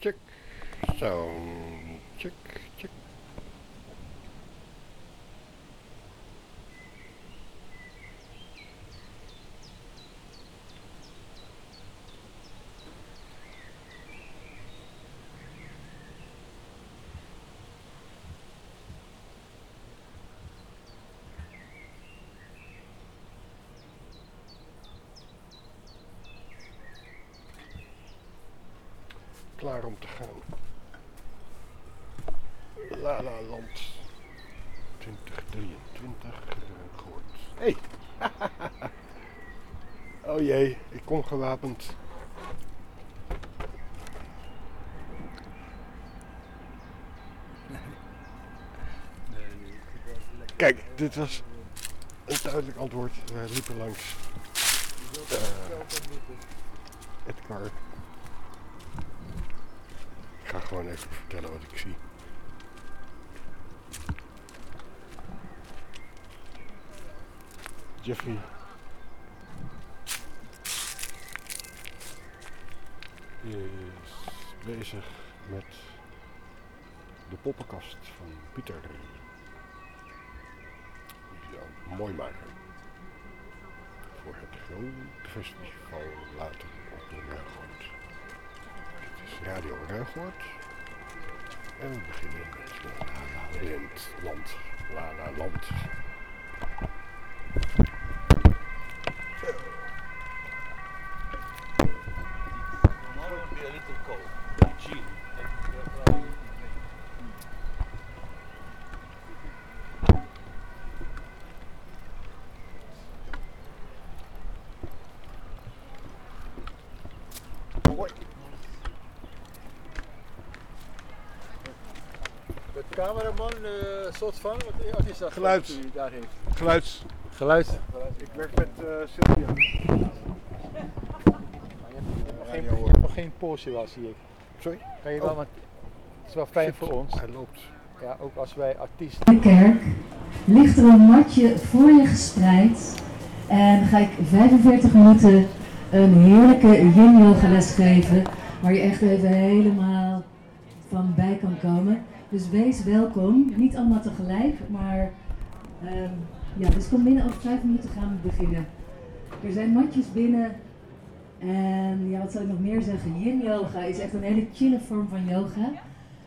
chick, sound, chick, gewapend. Kijk, dit was een duidelijk antwoord. Wij liepen langs uh, het kar. Ik ga gewoon even vertellen wat ik zie. Jeffrey. Is bezig met de poppenkast van Pieter. Die zou mooi maken. Voor het grote festival later op de Ruigoord. Dit is Radio Ruigoord. En we beginnen met La La. Land. La La Land. Cameraman, eh soort van, wat, wat is dat? Geluid. wat u daar heeft? Geluids. Geluid. Ik werk met uh, Sylvia. Geen, je hebt nog geen Porsche wel, zie ik. Sorry? Kan je wel, Oh. want het is wel fijn voor ons. Hij loopt. Ja, ook als wij artiesten. de kerk ligt er een matje voor je gespreid. En ga ik 45 minuten een heerlijke yin yoga les geven. Waar je echt even helemaal van bij kan komen. Dus wees welkom. Niet allemaal tegelijk, maar ehm, ja, dus kom binnen over 5 minuten gaan we beginnen. Er zijn matjes binnen. En ja, wat zou ik nog meer zeggen? Yin yoga is echt een hele chille vorm van yoga.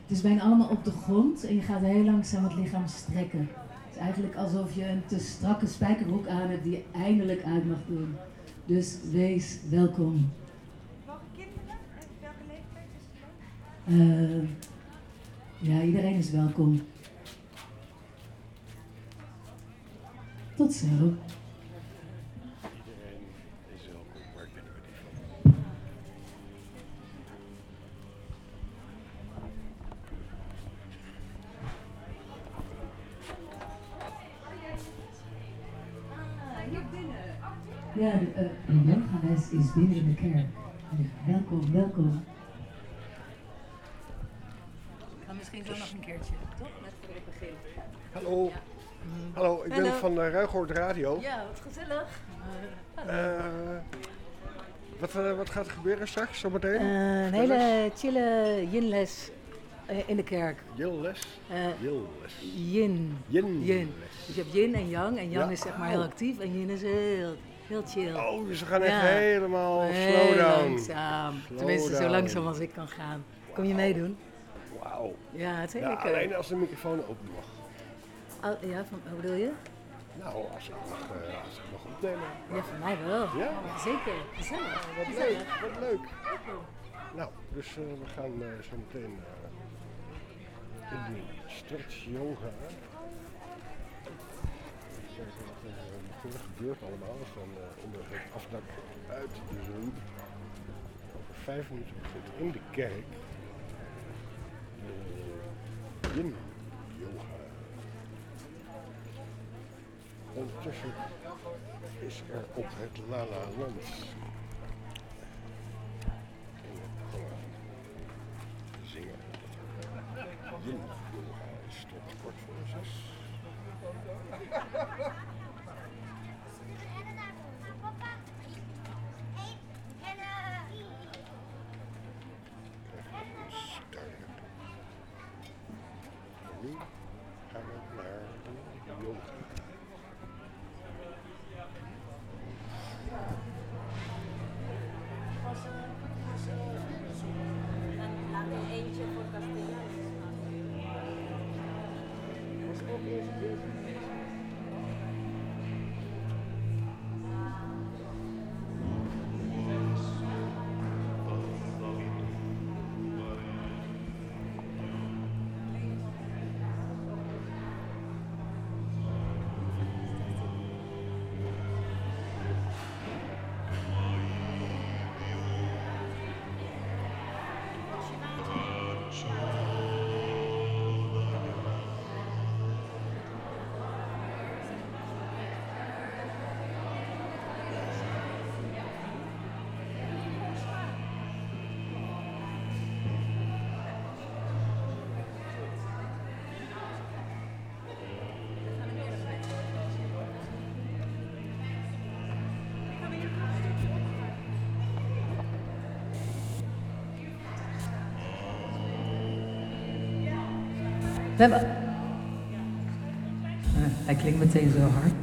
Het is bijna allemaal op de grond en je gaat heel langzaam het lichaam strekken. Het is eigenlijk alsof je een te strakke spijkerbroek aan hebt die je eindelijk uit mag doen. Dus wees welkom. Welke kinderen? En welke leeftijd is het ja, iedereen is welkom. Tot zo. Iedereen is welkom. Waar kennen we die van? Ja, de, yogales is binnen in de kerk. Welkom, welkom. Misschien zo nog een keertje, toch? Net voor het begin. Hallo. Hallo, ik ben van uh, Ruigoord Radio. Ja, wat gezellig. Eh, wat, eh, wat gaat er gebeuren straks, zometeen? Eh, een hele chille yinles eh, in de kerk. Jilles. Eh, Jilles. yin. Yin. Yin. Dus je hebt yin en yang. En yang Ja. is zeg maar heel actief en yin is heel, heel chill. Oh, dus we gaan echt Ja. helemaal slow down. langzaam. Slow Tenminste, zo langzaam als ik kan gaan. Kom je meedoen? Wauw. Ja, het alleen als de microfoon open mag. Oh, ja, van, hoe bedoel je? Nou, als ik mag, eh, als ik mag opnemen. Ja, voor mij wel. Ja? Zeker. Gezellig. Wat Gezellig. leuk, wat leuk. Nou, dus eh, we gaan eh, zo meteen in die stretch yoga. Even Kijken wat er gebeurt allemaal. We eh, onder het afdak uit de zon. Over vijf minuten begint in de kerk yin yoga. Ondertussen is er op het Lala Land in het programma zingen. Yin yoga is tot kort voor zes. Eh, hij klinkt meteen zo hard.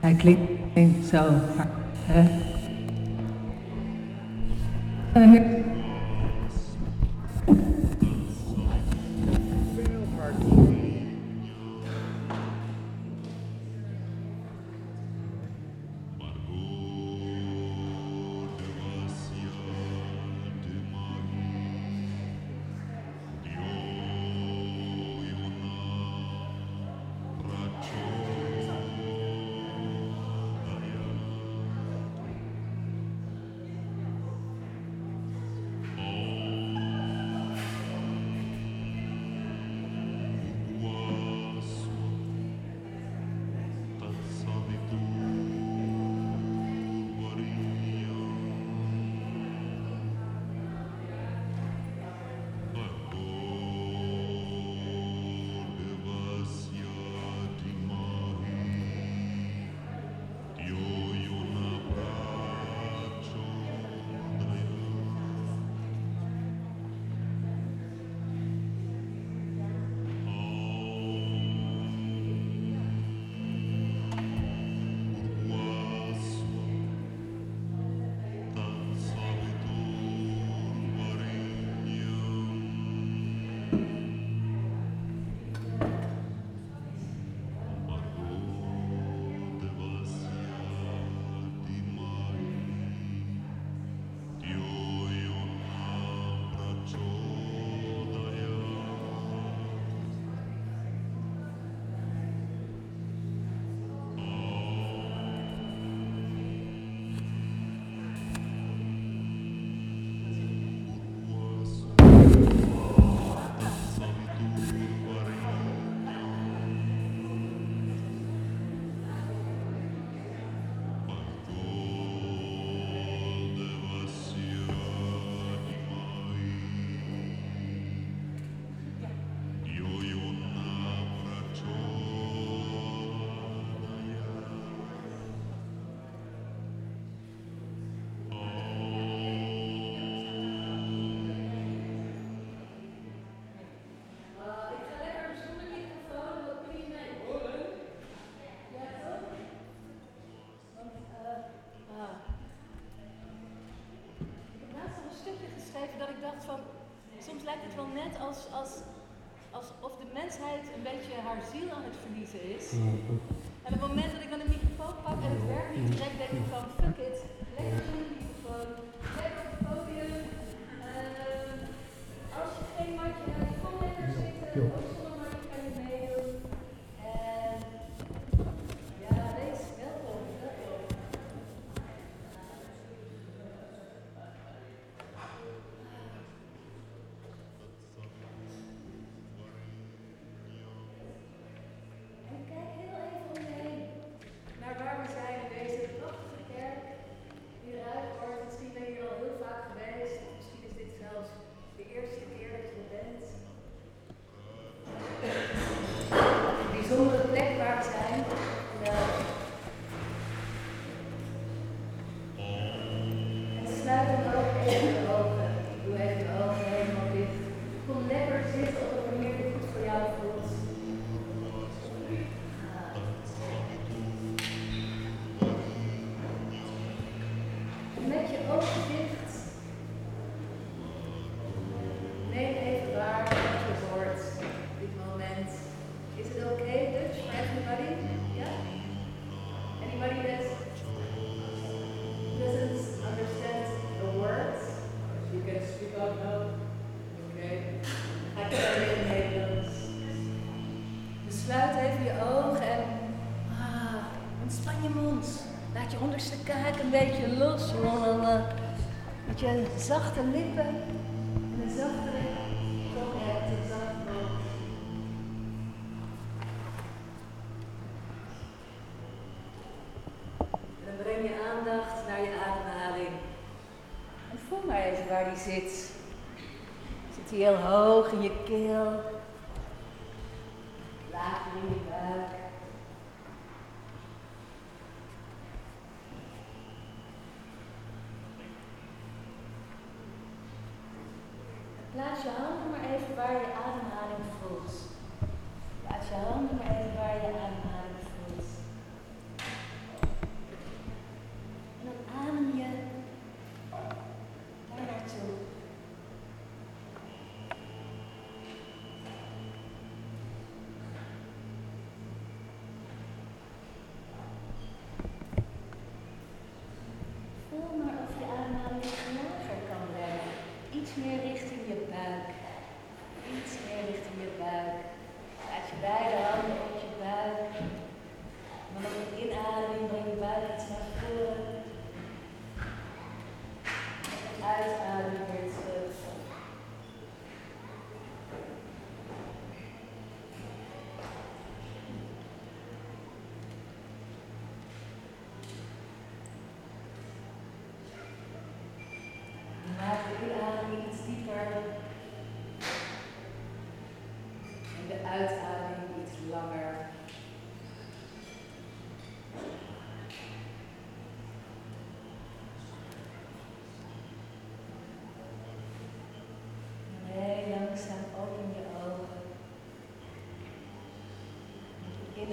Hij klinkt meteen zo hard. Hè? als, als zachte lippen. iets meer richting je buik. Iets meer richting je buik. Laat je beide handen op je buik. Maar met een inademing breng je buik iets naar voren. En een uitademing.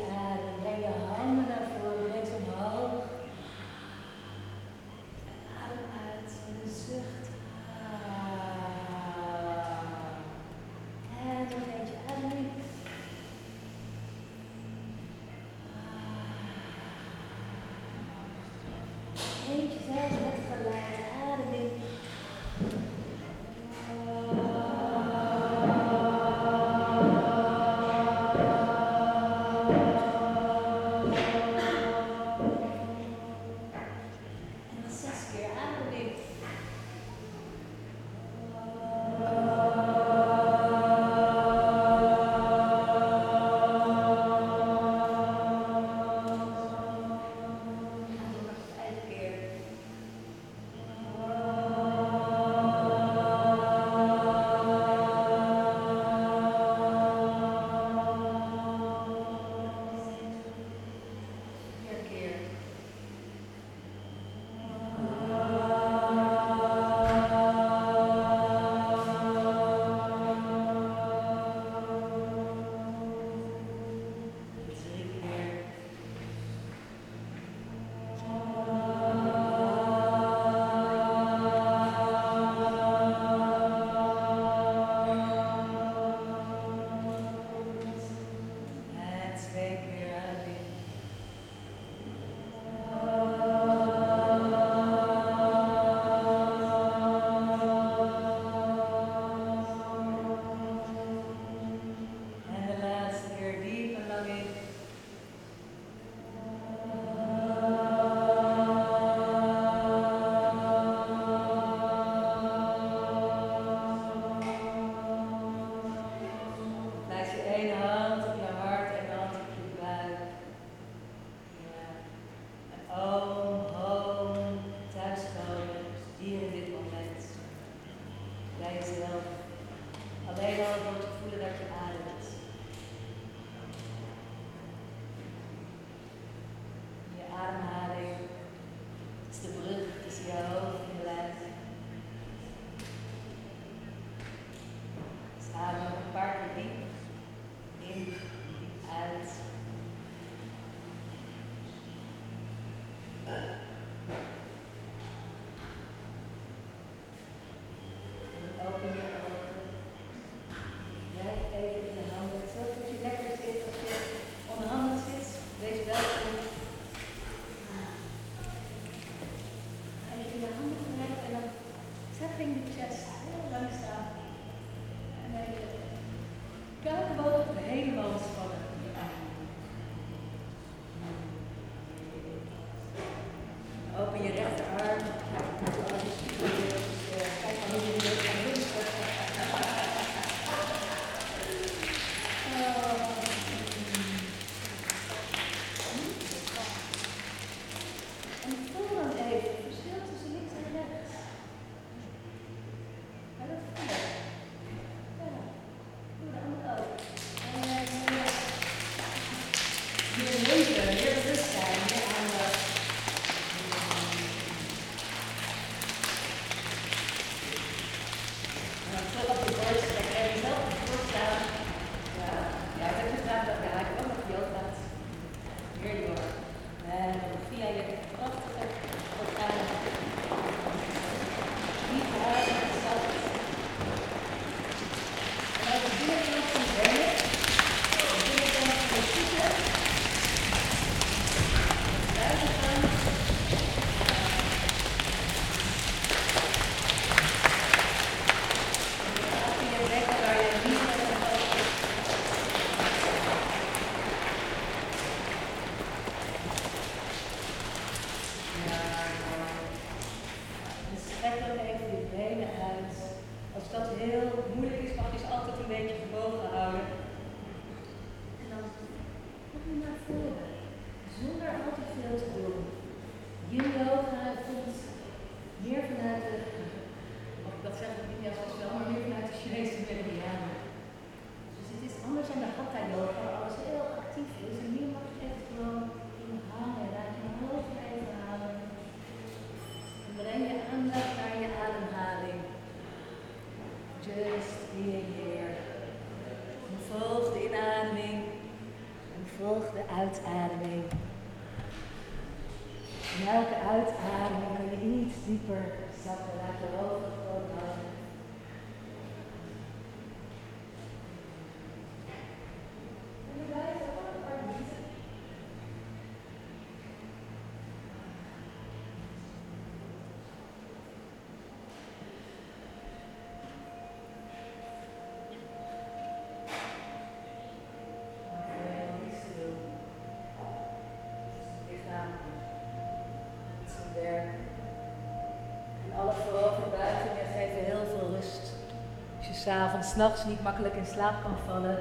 Yeah. Elke uit, adem, kun je iets dieper zakken naar boven. s'avonds, s'nachts niet makkelijk in slaap kan vallen,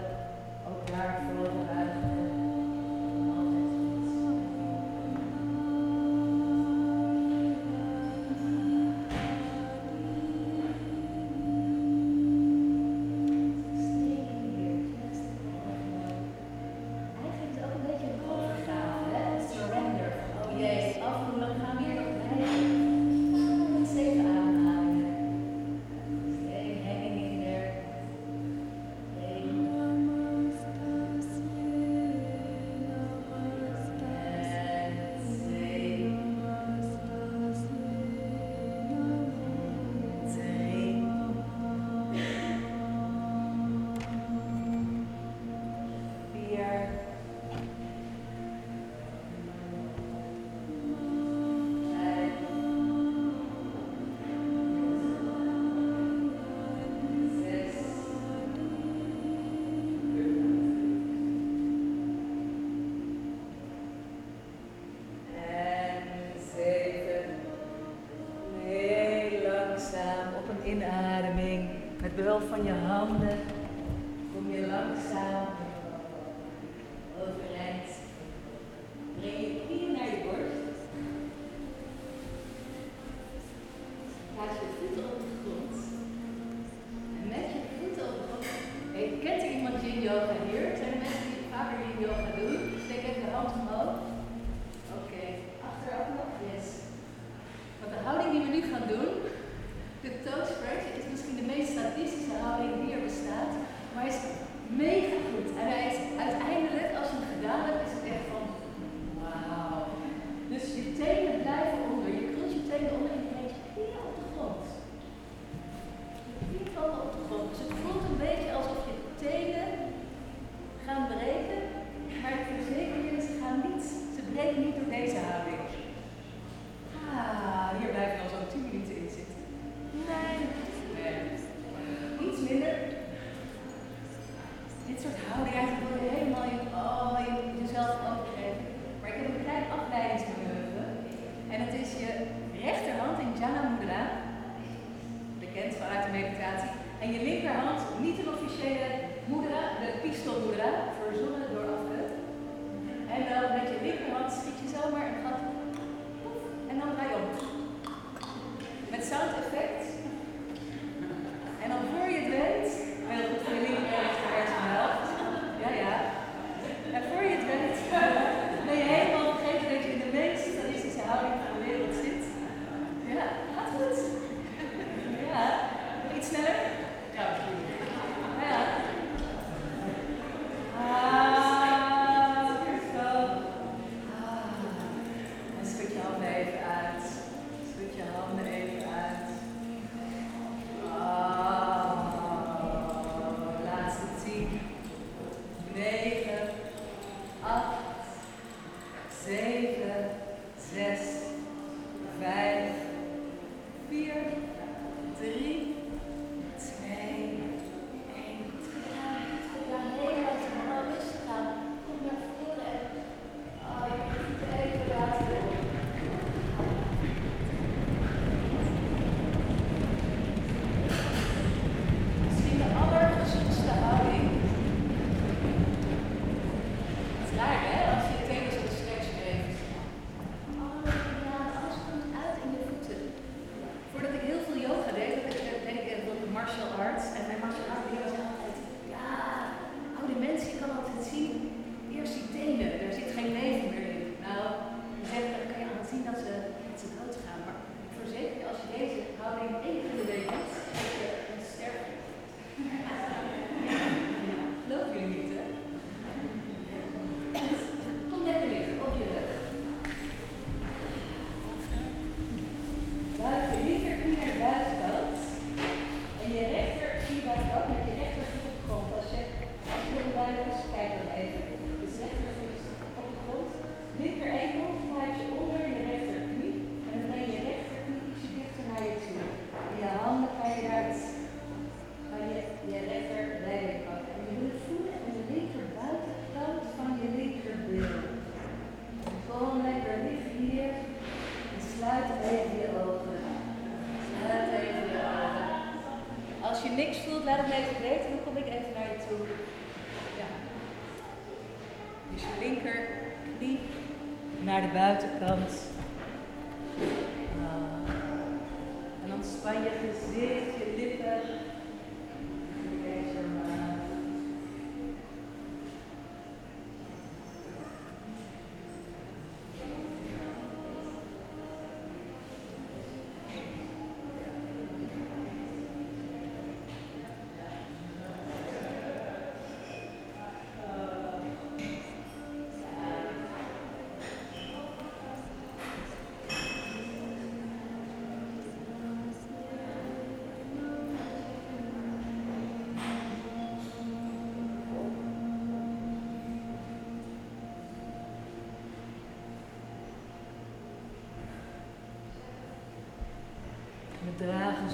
naar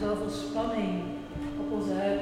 zoveel spanning op onze huid.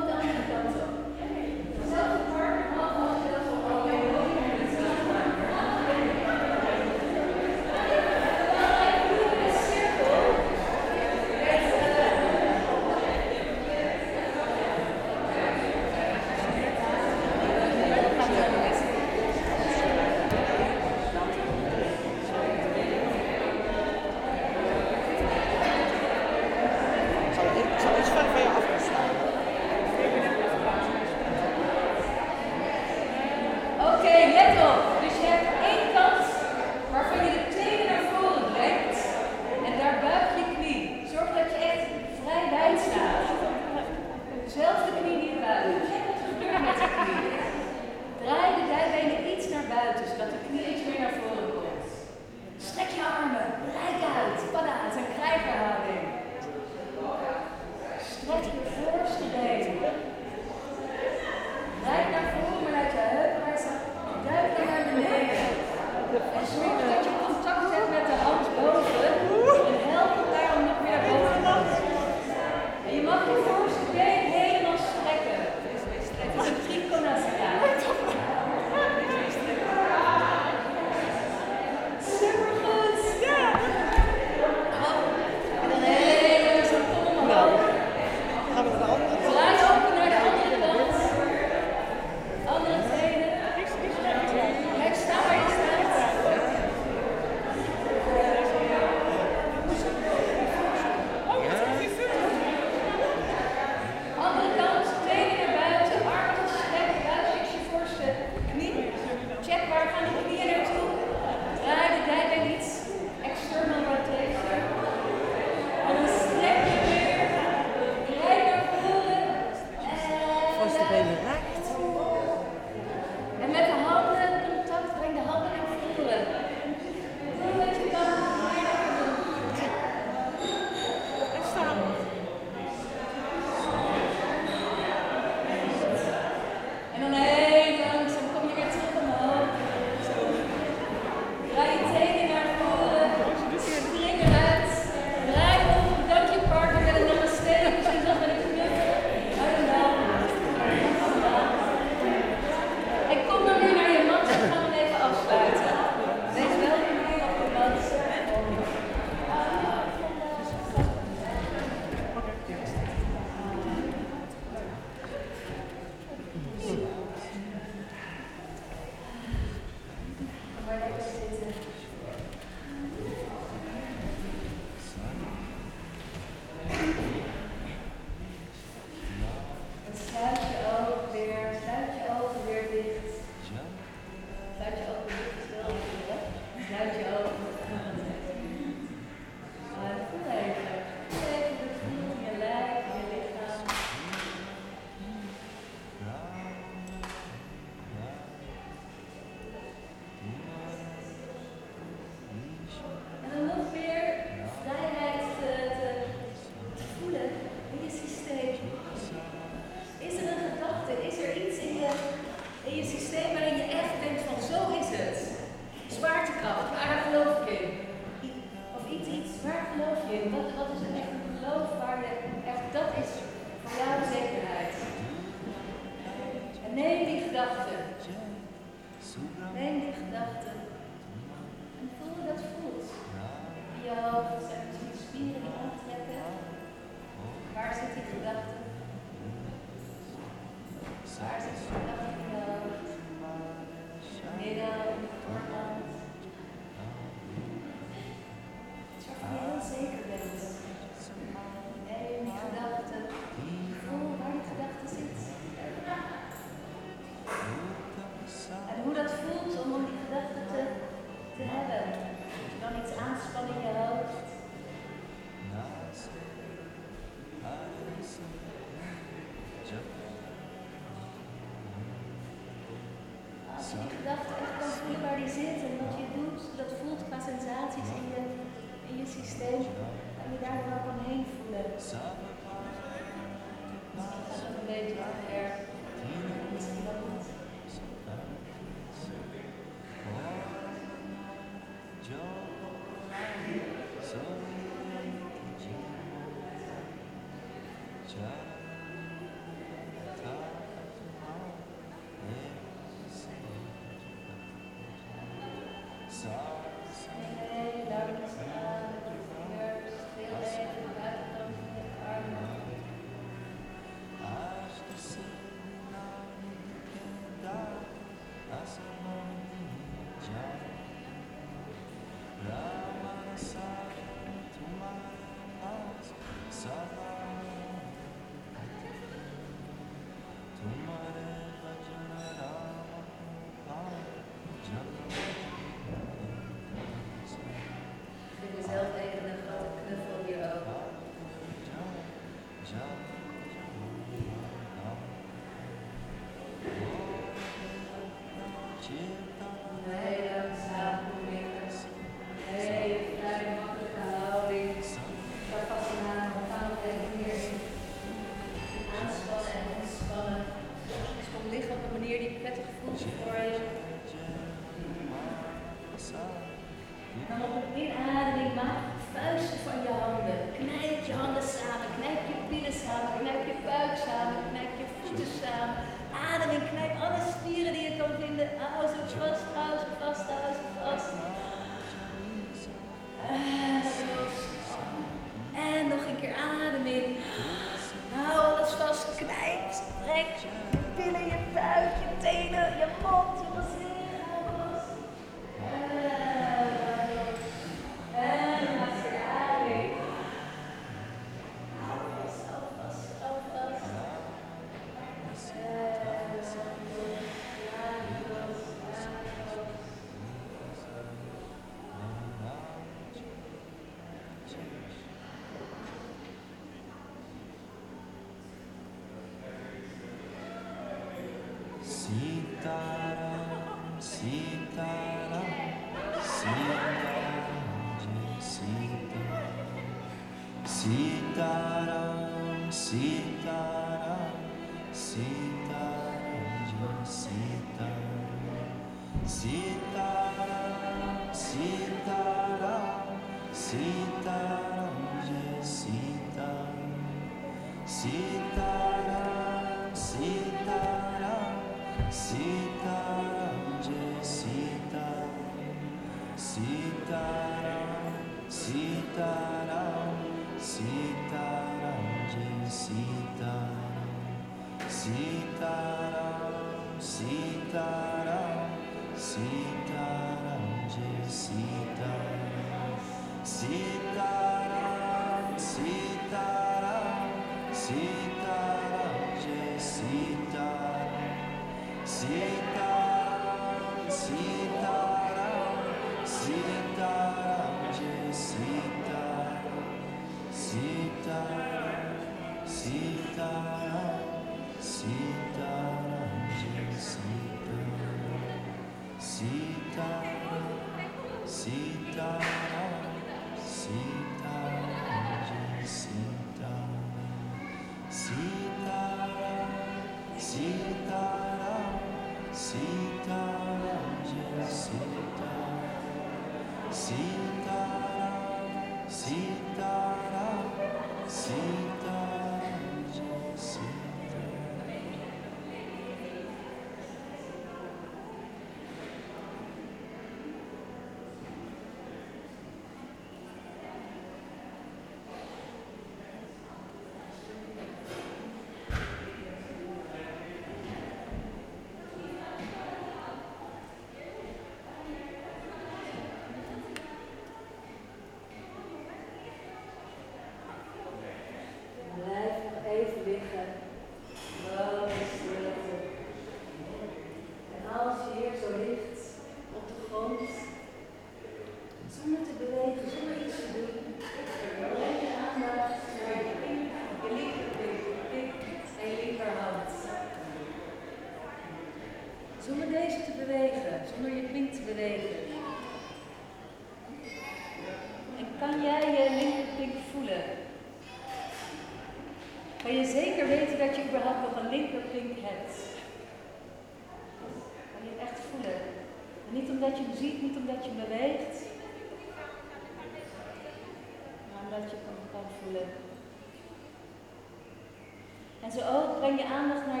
breng je aandacht naar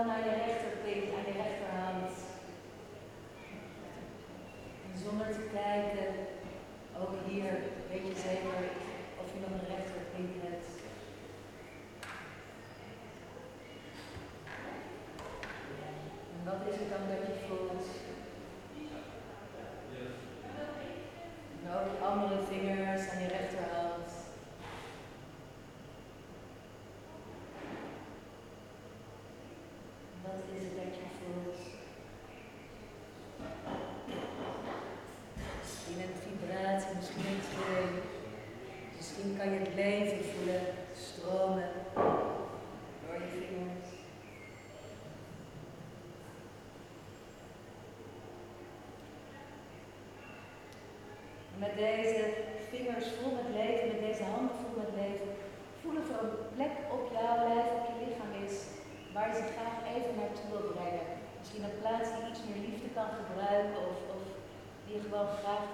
Lord, I met deze vingers vol met leven, met deze handen vol met leven. Voel het een plek op jouw lijf, op je lichaam is, waar je ze graag even naartoe wil brengen. Misschien een plaats die iets meer liefde kan gebruiken of, of die je gewoon graag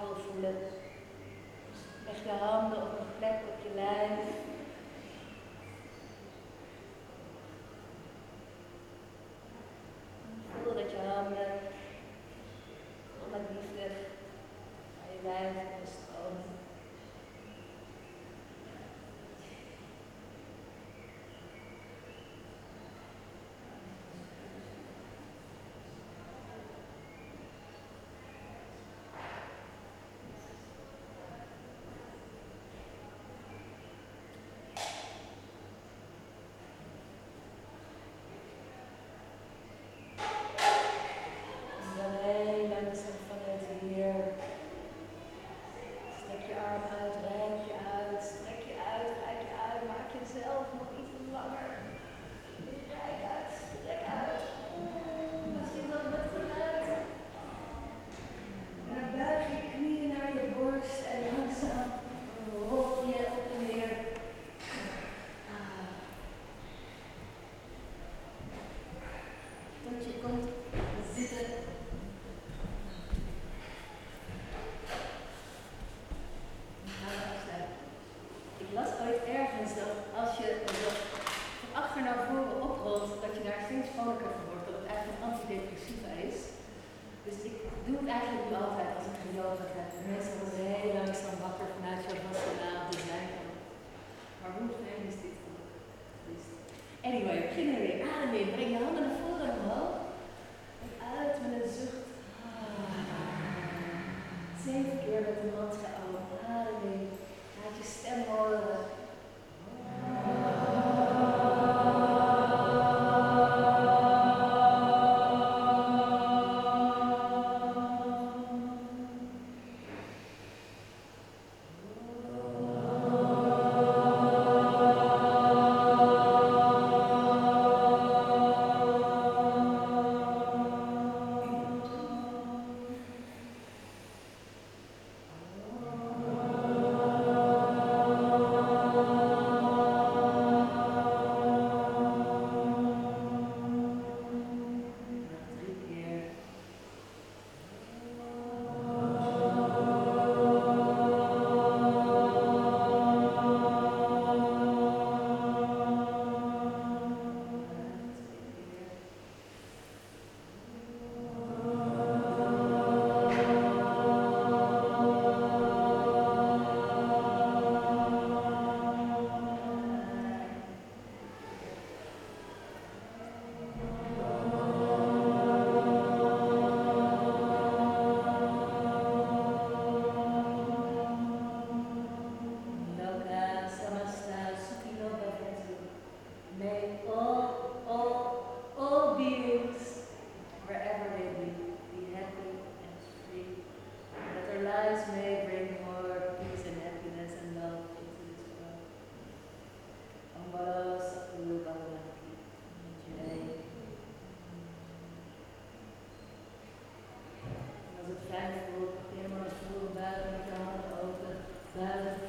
Yeah.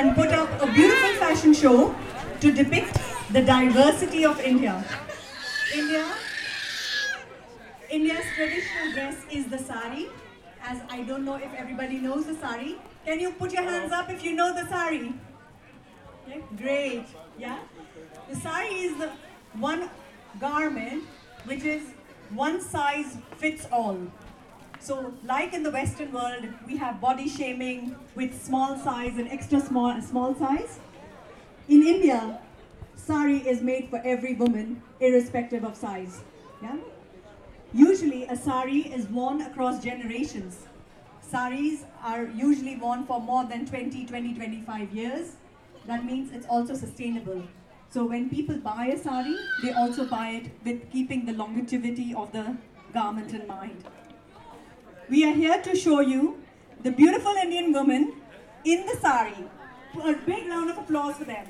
and put up a beautiful fashion show to depict the diversity of India. India India's traditional dress is the sari. As I don't know if everybody knows the sari. Can you put your hands up if you know the sari? in the Western world, we have body shaming with small size and extra small, small size. In India, sari is made for every woman, irrespective of size. Yeah? Usually, a sari is worn across generations. Saris are usually worn for more than 20, 20, 25 years. That means it's also sustainable. So when people buy a sari, they also buy it with keeping the longevity of the garment in mind we are here to show you the beautiful Indian woman in the sari. A big round of applause for them.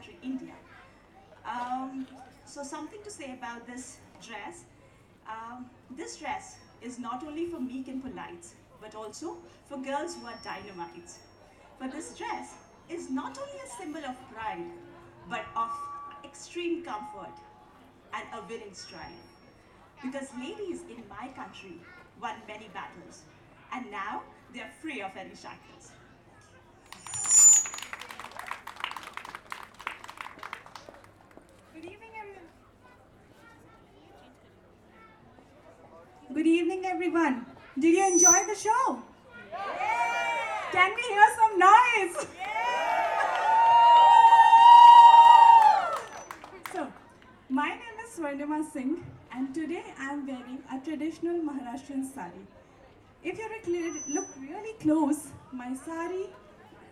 Country, India. Um, so, something to say about this dress. Um, this dress is not only for meek and polites, but also for girls who are dynamites. But this dress is not only a symbol of pride, but of extreme comfort and a winning stride. Because ladies in my country won many battles, and now they are free of any shackles. Good evening, everyone. Did you enjoy the show? Can we hear some noise? So, my name is Swarnima Singh, and today I am wearing a traditional Maharashtrian sari. If you look really close, my sari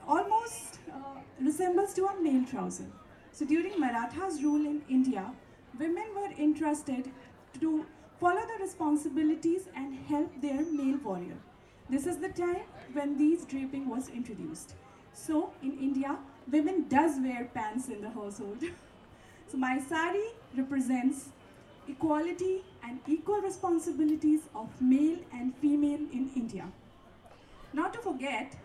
almost uh, resembles to a male trouser. So during Marathas' rule in India, women were entrusted to follow the responsibilities and help their male warrior. This is the time when these draping was introduced. So in India, women does wear pants in the household. so my sari represents equality and equal responsibilities of male and female in India. Not to forget,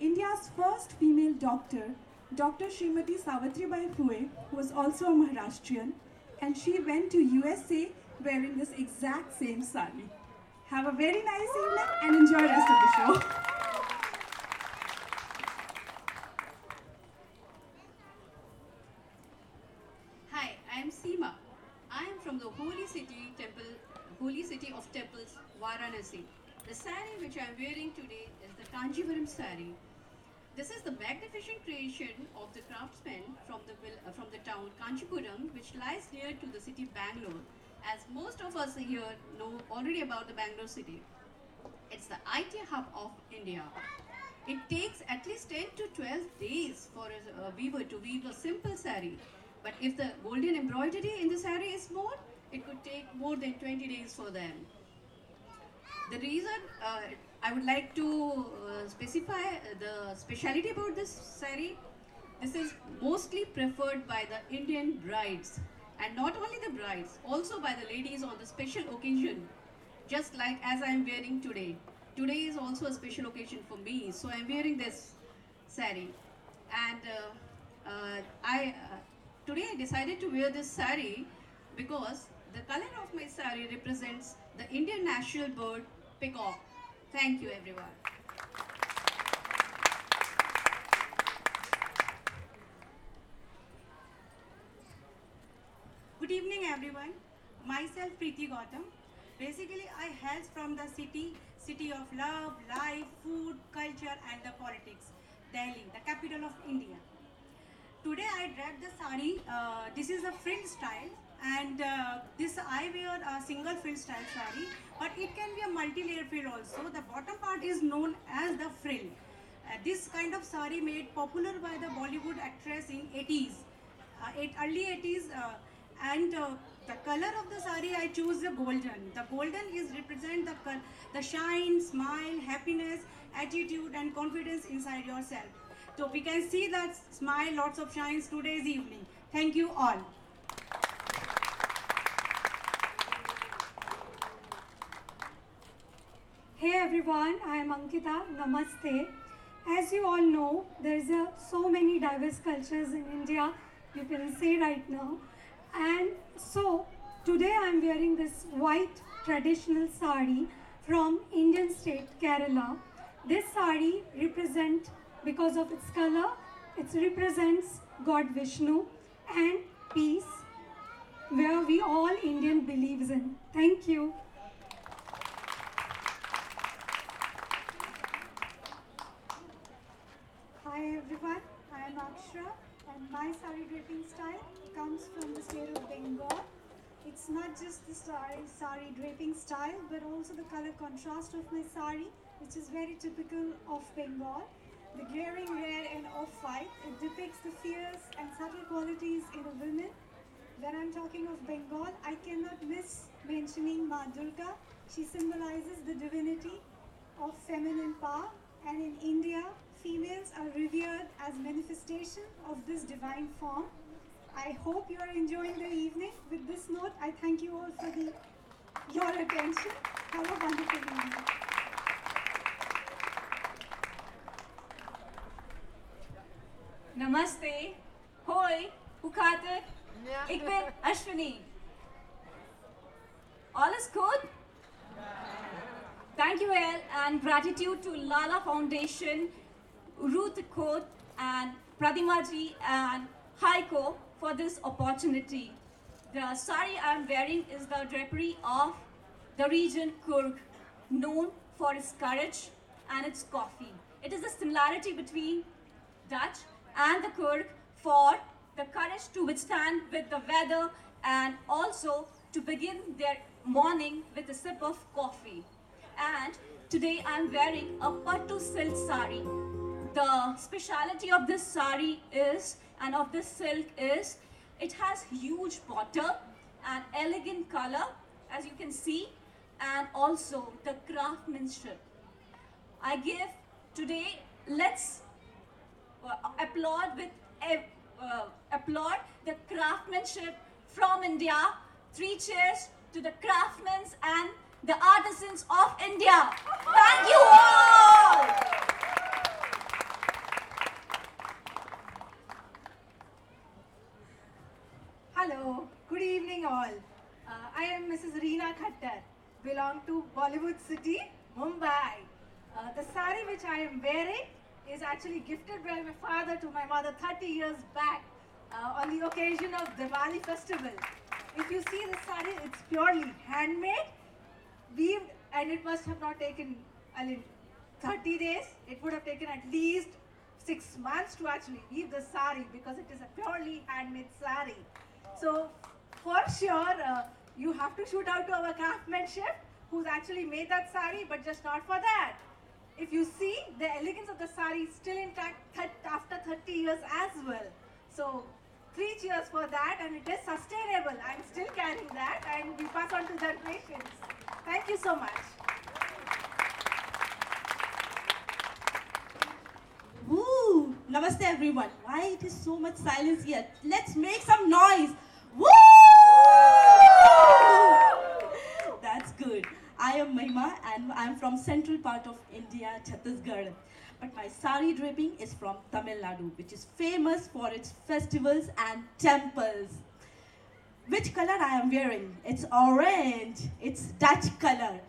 India's first female doctor, Dr. Srimati Savitribai Phule, was also a Maharashtrian, and she went to USA wearing this exact same sari. Have a very nice evening and enjoy the rest of the show. Hi, I am Seema. I am from the holy city temple, holy city of temples, Varanasi. The sari which I am wearing today is the Kanjivaram sari. This is the magnificent creation of the craftsmen from the from the town Kanchipuram, which lies near to the city Bangalore. As most of us here know already about the Bangalore city, it's the IT hub of India. It takes at least 10 to 12 days for a, weaver to weave a simple sari. But if the golden embroidery in the sari is more, it could take more than 20 days for them. The reason uh, I would like to uh, specify the speciality about this sari, this is mostly preferred by the Indian brides and not only the brides, also by the ladies on the special occasion, just like as I am wearing today. Today is also a special occasion for me, so I am wearing this sari. And uh, uh, I uh, today I decided to wear this sari because the color of my sari represents the Indian national bird peacock. Thank you, everyone. Good evening, everyone. Myself, Preeti Gautam. Basically, I hail from the city, city of love, life, food, culture, and the politics, Delhi, the capital of India. Today, I draped the sari. Uh, this is a frill style, and uh, this I wear a single frill style sari, but it can be a multi-layer frill also. The bottom part is known as the frill. Uh, this kind of sari made popular by the Bollywood actress in 80s, uh, early 80s, uh, and uh, the color of the sari I choose the golden. The golden is represent the the shine, smile, happiness, attitude, and confidence inside yourself. So we can see that smile, lots of shines today's evening. Thank you all. Hey everyone, I am Ankita. Namaste. As you all know, there's a, so many diverse cultures in India. You can say right now, and so today I'm wearing this white traditional sari from Indian state Kerala. This sari represent because of its color, it represents God Vishnu and peace, where we all Indian believes in. Thank you. Hi everyone, I am Akshra and my sari draping style comes from the state of Bengal. It's not just the sari, sari draping style but also the color contrast of my sari which is very typical of Bengal. The glaring red and off-white, it depicts the fierce and subtle qualities in a woman. When I'm talking of Bengal, I cannot miss mentioning Ma Durga. She symbolizes the divinity of feminine power, and in India, females are revered as manifestation of this divine form. I hope you are enjoying the evening. With this note, I thank you all for the your attention. Have a wonderful evening. Namaste. Hoi. Hoe gaat het? Ik ben Ashwini. Alles goed? Thank you well and gratitude to Lala Foundation, Ruth Kot and Pratimaji and Heiko for this opportunity. The sari I'm wearing is the drapery of the region Kurg, known for its courage and its coffee. It is the similarity between Dutch and the Kurg for the courage to withstand with the weather and also to begin their morning with a sip of coffee. And today I'm wearing a pattu silk sari. The speciality of this sari is, and of this silk is, it has huge border and elegant color, as you can see, and also the craftsmanship. I give today, let's uh, applaud with uh, applaud the craftsmanship from India. Three cheers to the craftsmen and the artisans of India. Thank you all. Hello, good evening all. Uh, I am Mrs. Reena Khattar, belong to Bollywood city, Mumbai. Uh, the sari which I am wearing is actually gifted by my father to my mother 30 years back uh, on the occasion of Diwali festival. If you see the sari, it's purely handmade, weaved, and it must have not taken I mean, 30 days. It would have taken at least six months to actually weave the sari because it is a purely handmade sari. So, for sure, uh, you have to shoot out to our craftsmanship who's actually made that sari, but just not for that. If you see, the elegance of the sari is still intact after 30 years as well. So, three cheers for that, and it is sustainable. I'm still carrying that, and we pass on to generations. Thank you so much. Woo! Namaste everyone. Why it is so much silence here? Let's make some noise. Woo! That's good. I am Mahima and I'm from central part of India, Chhattisgarh. But my sari draping is from Tamil Nadu, which is famous for its festivals and temples. Which color I am wearing? It's orange. It's Dutch color.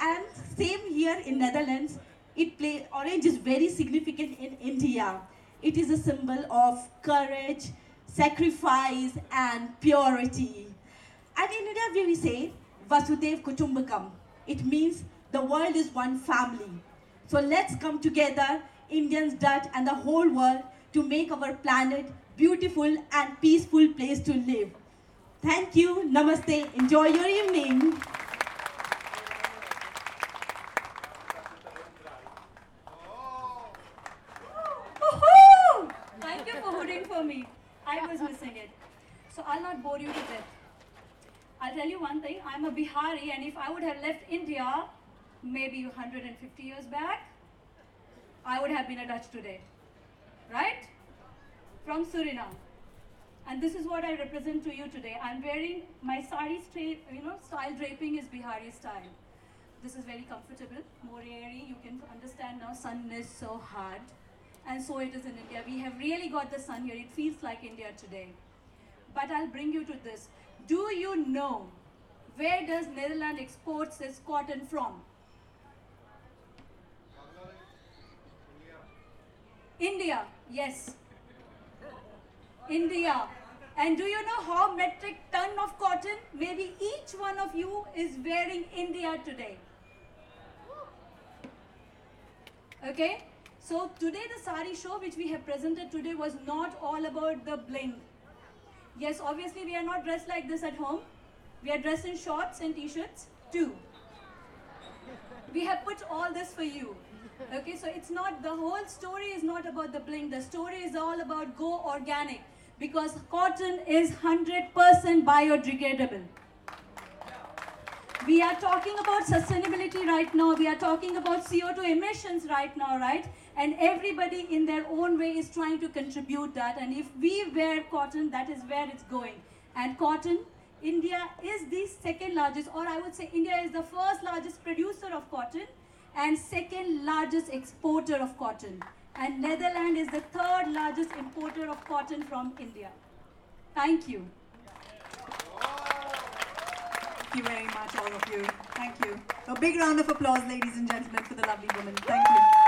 And same here in Netherlands, it play orange is very significant in India. It is a symbol of courage, sacrifice, and purity. And in India, we say Vasudev Kutumbakam. It means the world is one family. So let's come together, Indians, Dutch, and the whole world, to make our planet beautiful and peaceful place to live. Thank you. Namaste. Enjoy your evening. Woohoo! Thank you for hooting for me. I was missing it. So I'll not bore you to death. I'll tell you one thing. I'm a Bihari, and if I would have left India maybe 150 years back, I would have been a Dutch today. Right? From Suriname. And this is what I represent to you today. I'm wearing my sari straight, you know, style draping is Bihari style. This is very comfortable, more airy. You can understand now sun is so hard. And so it is in India. We have really got the sun here. It feels like India today. But I'll bring you to this. Do you know where does Netherlands exports its cotton from? India, yes. India. And do you know how metric ton of cotton? Maybe each one of you is wearing India today. Okay? So today the sari show which we have presented today was not all about the bling. Yes, obviously we are not dressed like this at home. We are dressed in shorts and t-shirts too. We have put all this for you. Okay, so it's not the whole story is not about the bling. The story is all about go organic because cotton is 100% biodegradable. We are talking about sustainability right now. We are talking about CO2 emissions right now, right? And everybody in their own way is trying to contribute that. And if we wear cotton, that is where it's going. And cotton, India is the second largest, or I would say India is the first largest producer of cotton and second largest exporter of cotton. And Netherlands is the third largest importer of cotton from India. Thank you. Thank you very much, all of you. Thank you. A big round of applause, ladies and gentlemen, for the lovely woman. Thank you.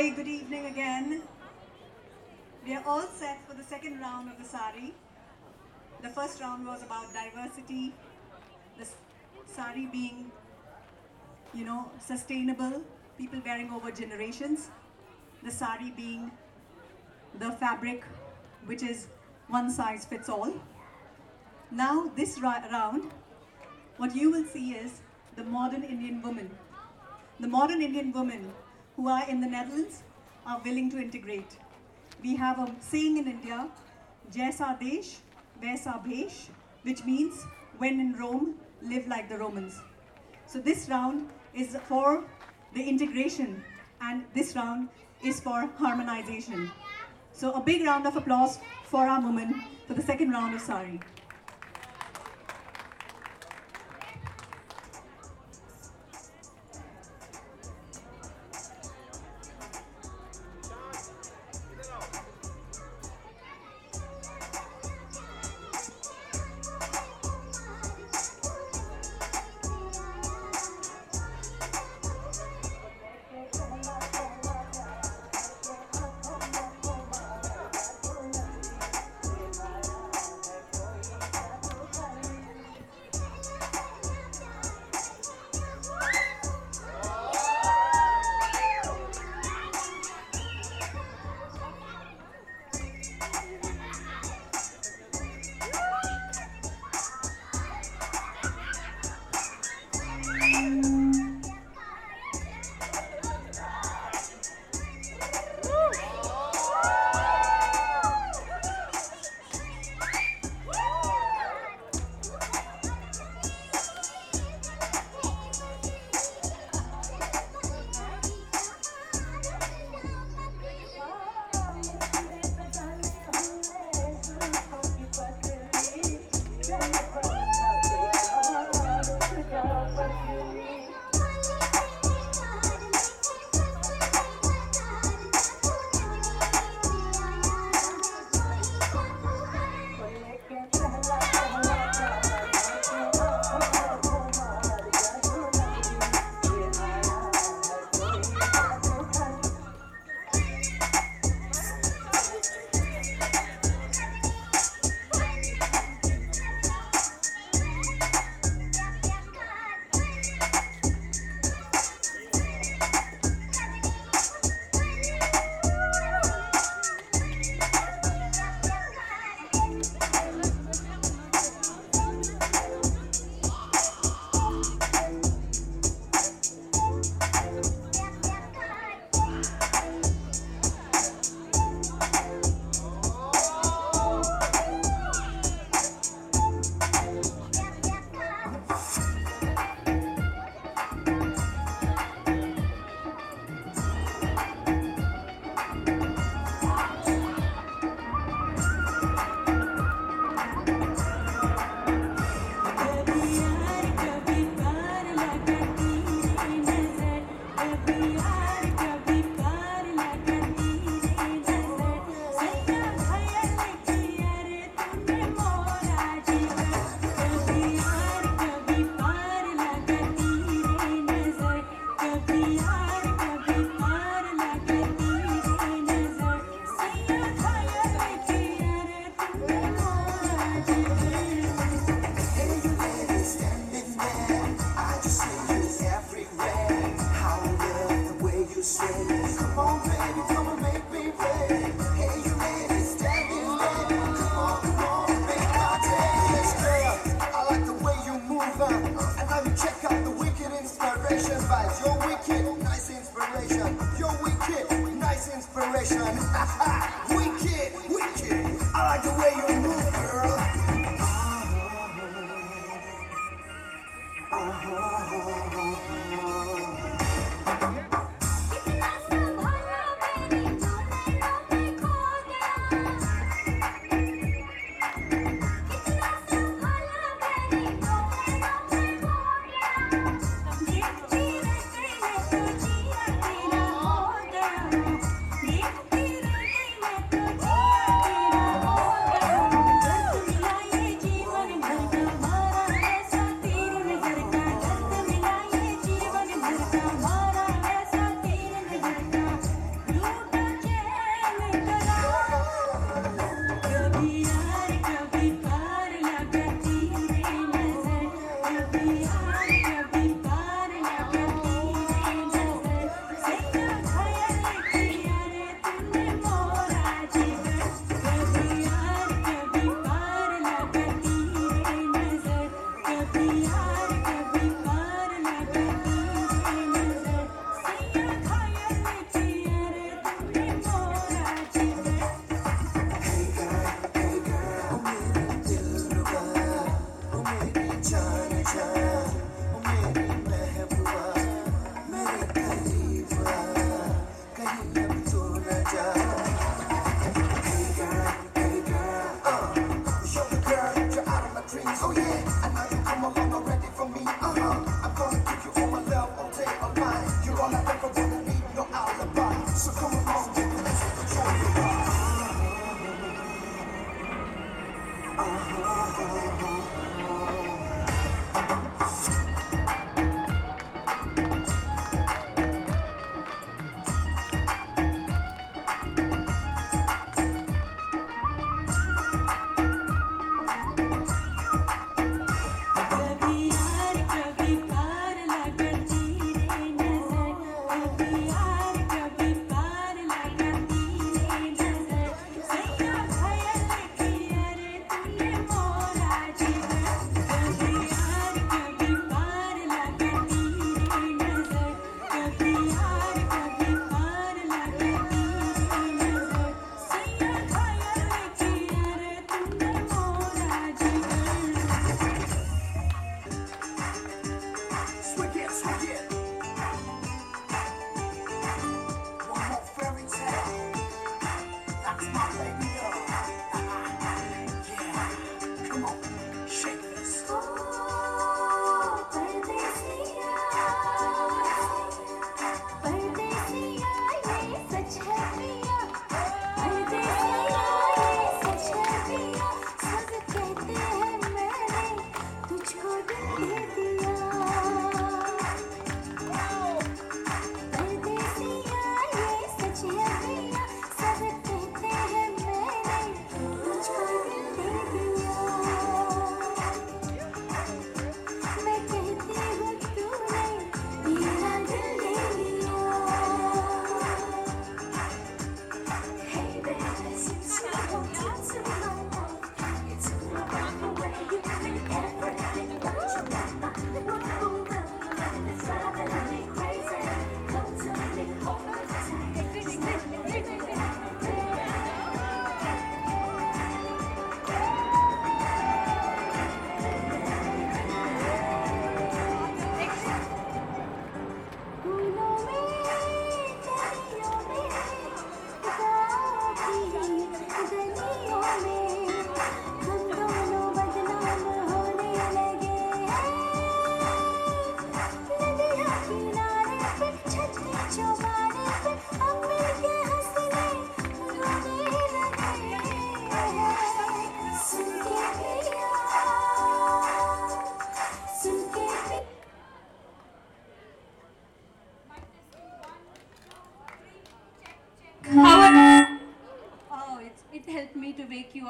Hi, good evening again. We are all set for the second round of the sari. The first round was about diversity, the sari being, you know, sustainable, people wearing over generations. The sari being the fabric which is one size fits all. Now, this round, what you will see is the modern Indian woman. The modern Indian women who are in the Netherlands are willing to integrate. We have a saying in India, Jaisa Desh, Vaisa Bhesh, which means when in Rome, live like the Romans. So this round is for the integration and this round is for harmonization. So a big round of applause for our women for the second round of Sari.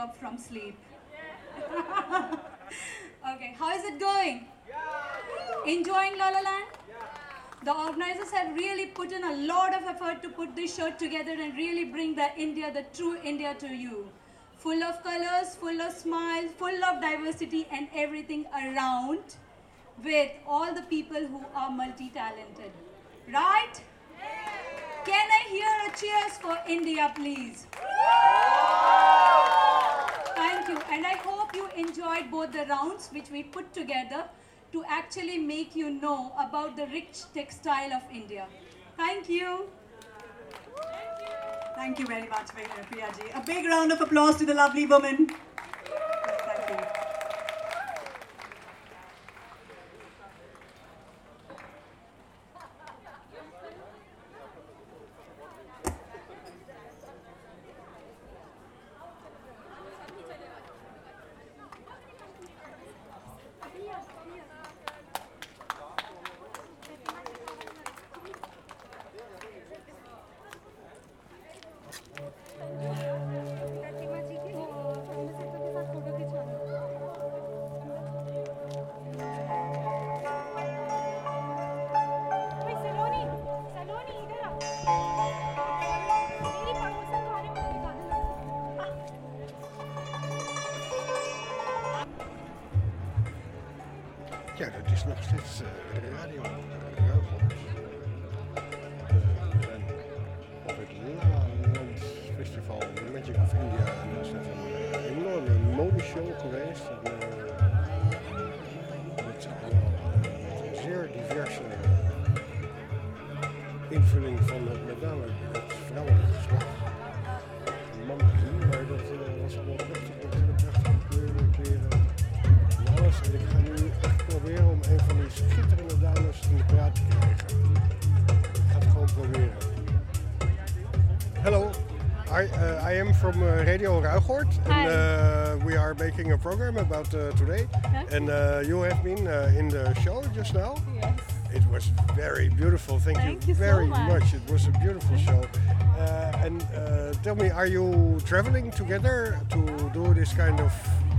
Up from sleep. okay, how is it going? Enjoying La La Land? The organizers have really put in a lot of effort to put this show together and really bring the India, the true India to you. Full of colors, full of smiles, full of diversity and everything around with all the people who are multi-talented. Right? Can I hear a cheers for India, please? You. And I hope you enjoyed both the rounds which we put together to actually make you know about the rich textile of India. Thank you. Thank you very much, Priyaji. A big round of applause to the lovely woman. Radio Ruigoord and uh, we are making a program about uh, today. And uh, you have been uh, in the show just now. Yes. It was very beautiful. Thank, Thank you so very much. It was a beautiful show. Uh, and uh, tell me, are you traveling together to do this kind of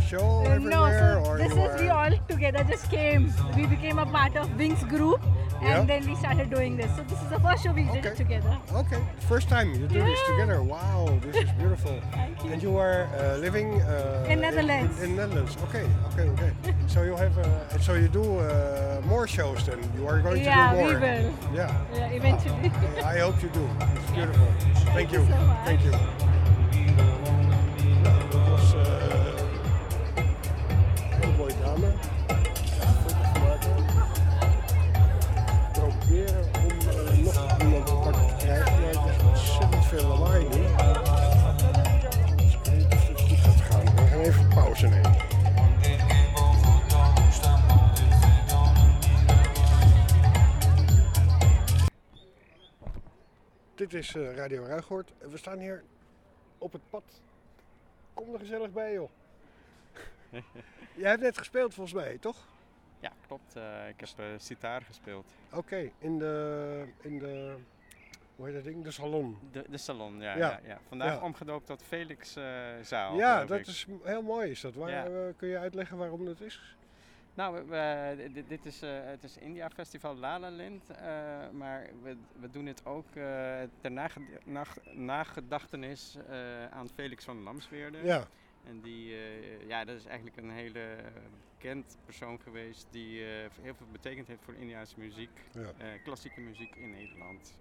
show Uh, no, so this is we all together just came. We became a part of Wings group, and Yeah. then we started doing this. So this is the first show we did it together. Okay, first time you do this together. Wow, this is beautiful. And you are uh, living uh, In Netherlands. In, in Netherlands. Okay, okay, okay. so you have, uh, so you do uh, more shows then. You are going Yeah, to do we will. Yeah. Yeah, eventually. I hope you do. It's beautiful. Thank, you so much. Thank you. Radio Ruigoord. We staan hier op het pad. Kom er gezellig bij, joh. Jij hebt net gespeeld volgens mij, toch? Ja, klopt. Eh, ik heb uh, sitaar gespeeld. Oké, in de, in de, hoe heet dat ding? De salon. De, de salon, ja. Ja. ja. ja, Vandaag Ja. omgedoopt tot Felix eh, Zaal. ja, dat ik. is heel mooi is dat. Waar, eh, kun je uitleggen waarom dat is? Nou, we- dit, dit is, eh, het is India Festival La La Land, eh, maar we, we doen dit ook eh, ter nage- nag- nagedachtenis eh, aan Felix van Lamsweerde. Ja. En die, ja, dat is eigenlijk een hele bekend persoon geweest die heel veel betekend heeft voor Indiaanse muziek, Ja. klassieke muziek in Nederland.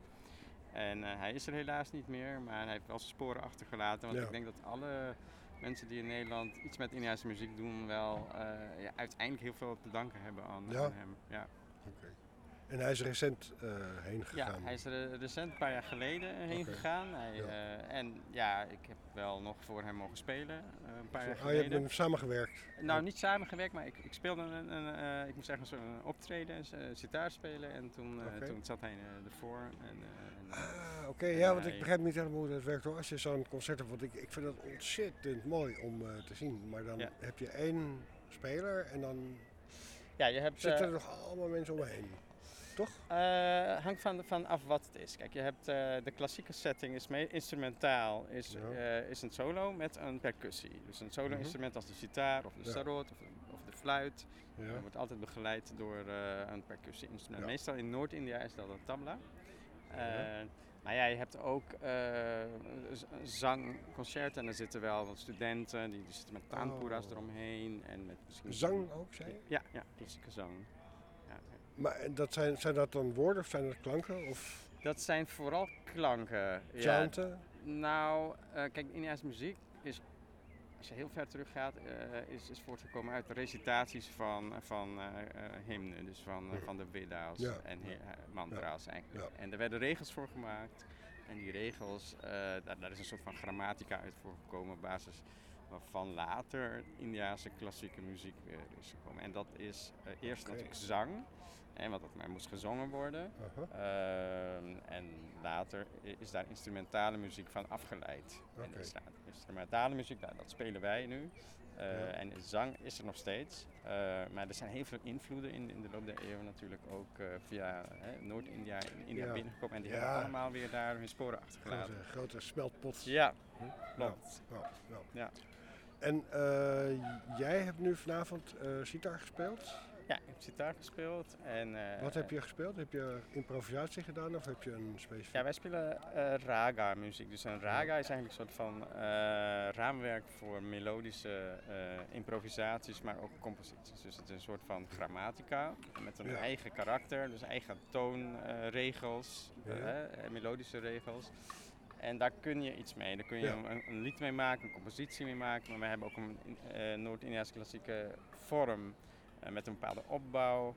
En hij is er helaas niet meer, maar hij heeft wel zijn sporen achtergelaten. Want Ja. ik denk dat alle mensen die in Nederland iets met Indiaanse muziek doen, wel eh, ja, uiteindelijk heel veel te danken hebben aan, Ja. aan hem. Ja. Oké. En hij is recent eh, heen Ja, gegaan. hij is er recent een paar jaar geleden heen gegaan. Hij, Ja. eh, en ja, ik heb wel nog voor hem mogen spelen, eh, een paar jaar Oh, je geleden. hebt met hem samengewerkt? Nou, niet samengewerkt, maar ik, ik speelde een, een ik moet zeggen, zo'n optreden, uh, gitaar spelen. En toen, toen zat hij ervoor. En, en, Ah, Oké, ja, want ik begrijp niet helemaal hoe dat werkt hoor. Als je zo'n concert hebt, want ik, ik vind dat ontzettend mooi om te zien. Maar dan Ja. heb je één speler en dan Ja, je hebt, zitten er nog allemaal mensen omheen. Toch? Eh, hangt van, van af wat het is. Kijk, je hebt eh, de klassieke setting is mee, instrumentaal, is, Ja. eh, is een solo met een percussie. Dus een solo-instrument als de gitaar of de Ja. sarod of, de- of de fluit. Ja. Dat wordt altijd begeleid door een percussie-instrument. Meestal in Noord-India is dat een tabla. Maar ja, je hebt ook z- zangconcerten en er zitten wel wat studenten die, die zitten met taanpoera's Oh. eromheen. En met misschien Zang ook, zei je? Ja, ja, klassieke zang. Maar en dat zijn, zijn dat dan woorden of zijn dat klanken? Of Dat zijn vooral klanken. Chanten? Nou, eh, kijk, Indiaanse muziek is, als je heel ver terug gaat, eh, is, is voortgekomen uit recitaties van, van eh eh, hymnen, dus van, eh, van de Veda's Ja. en eh, mantra's eigenlijk. En er werden regels voor gemaakt. En die regels, eh, daar, daar is een soort van grammatica uit voorgekomen op basis waarvan later Indiaanse klassieke muziek weer is gekomen. En dat is eh, eerst Oké. natuurlijk zang, hè, want dat maar moest gezongen worden. Ehm, en later is daar instrumentale muziek van afgeleid. En staat instrumentale muziek, nou, dat spelen wij nu. Eh, Ja. En zang is er nog steeds. Eh, maar er zijn heel veel invloeden in, in de loop der eeuwen natuurlijk ook eh, via Noord-India in India Ja. binnengekomen. En die Ja. hebben allemaal weer daar hun sporen achtergelaten. grote, grote smeltpot? Ja, Hm? klopt. Ja. En jij hebt nu vanavond sitar gespeeld. Ja, ik heb gitaar gespeeld. En, eh, Wat heb je gespeeld? Heb je improvisatie gedaan of heb je een specifiek... Ja, wij spelen eh, raga muziek. Dus een raga is eigenlijk een soort van eh, raamwerk voor melodische improvisaties, maar ook composities. Dus het is een soort van grammatica met een Ja. eigen karakter, dus eigen toonregels, Ja. melodische regels. En daar kun je iets mee. Daar kun je Ja. een, een lied mee maken, een compositie mee maken. Maar we hebben ook een Noord-Indiaanse klassieke vorm met een bepaalde opbouw.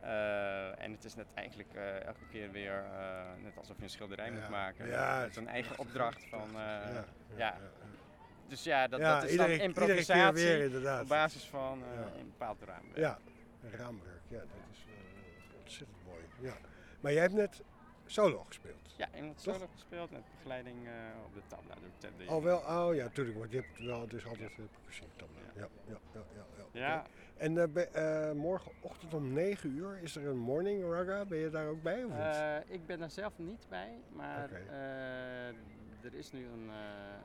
Eh, en het is net eigenlijk eh, elke keer weer eh, net alsof je een schilderij Ja. moet maken. Ja, met het een is eigen prachtig, opdracht van. eh, ja, ja, Dus ja, dat, dat is iedere- dan improvisatie weer, inderdaad. op basis van eh, een bepaald raamwerk. Ja, een raamwerk. Ja, dat is eh, ontzettend mooi. Ja. Maar jij hebt net solo gespeeld. Ja, in het Toch? solo gespeeld met begeleiding eh, op de tabla door Ted de Oh, wel, oh ja, tuurlijk, want je hebt wel dus altijd percussie. tabla. Ja, ja, ja, ja. ja, Ja. En eh, be- eh, morgenochtend om 9 uur is er een morning raga. Ben je daar ook bij of niet? Eh, ik ben er zelf niet bij, maar er is nu een,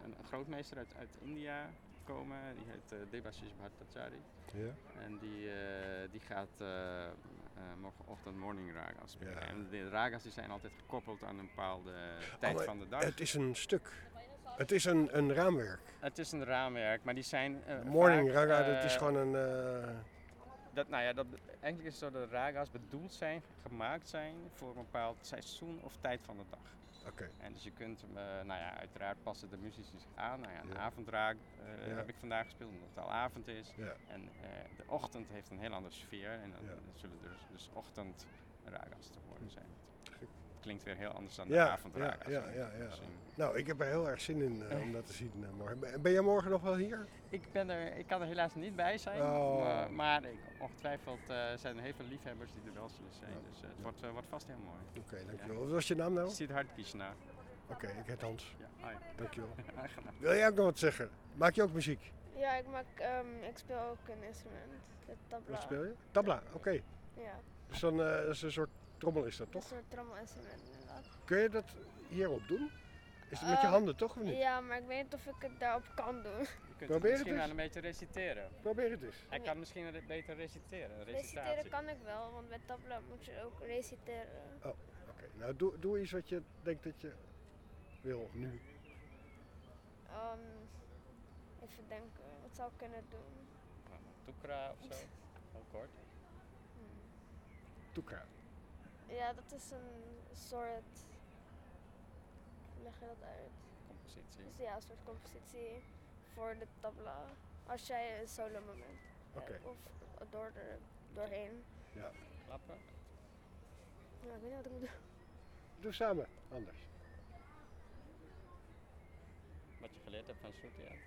een grootmeester uit, uit India gekomen. Die heet Debashish Bhattacharya. Ja. En die, die gaat morgenochtend morning raga spelen. En de ragas die zijn altijd gekoppeld aan een bepaalde tijd Oh, maar van de dag. Het is een stuk. Het is een, een raamwerk. Het is een raamwerk, maar die zijn. eh, morning vaak, raga, dat eh, is gewoon een... eh, Dat, nou ja, dat, eigenlijk is het zo dat de raga's bedoeld zijn, gemaakt zijn voor een bepaald seizoen of tijd van de dag. Oké. En dus je kunt, eh, nou ja, uiteraard passen de muzici zich aan. Nou ja, een Ja. avondraak Ja. heb ik vandaag gespeeld omdat het al avond is. Ja. En de ochtend heeft een heel andere sfeer en dan, zullen er dus, dus ochtend raga's te horen zijn. Klinkt weer heel anders dan de ja, ja, ja, ja, ja. Dus, eh, Nou, ik heb er heel erg zin in eh, om dat te zien eh, morgen. Ben- jij morgen nog wel hier? Ik, ben er, ik kan er helaas niet bij zijn, Oh. maar, maar ik, ongetwijfeld eh, zijn er heel veel liefhebbers die er wel zullen zijn. Dus het wordt, wordt vast heel mooi. Oké, dankjewel. Wat was je naam nou? Siddharth Krishna. Oké, ik heet Hans. Ja, hi. Dankjewel. Aangenaam. Wil jij ook nog wat zeggen? Maak je ook muziek? Ja, ik, maak, ehm, ik speel ook een instrument. De tabla. Wat speel je? Tabla, oké. Ja, Dus dan eh, dat is een soort trommel is dat een toch? soort trommelinstrument inderdaad. Kun je dat hierop doen? Is het met je Ehm, handen toch of niet? Ja, maar ik weet niet of ik het daarop kan doen. Je kunt Probeer het misschien eens. wel een beetje reciteren. Probeer het eens. Hij kan misschien beter reciteren, een. Reciteren kan ik wel, want bij tabla moet je ook reciteren. Oh, oké. Nou, doe, doe iets wat je denkt dat je wil nu. Ehm, even denken, wat zou ik kunnen doen? Toekra of zo, heel kort. Toekra. Ja, dat is een soort. Hoe leg je dat uit? Compositie. Dus ja, een soort compositie voor de tabla. Als jij een solo moment hebt, of door er, doorheen. Ja. Klappen. Ja, ik weet niet wat ik moet doen. Doe samen, anders. Wat je geleerd hebt van Shruti. Ehm,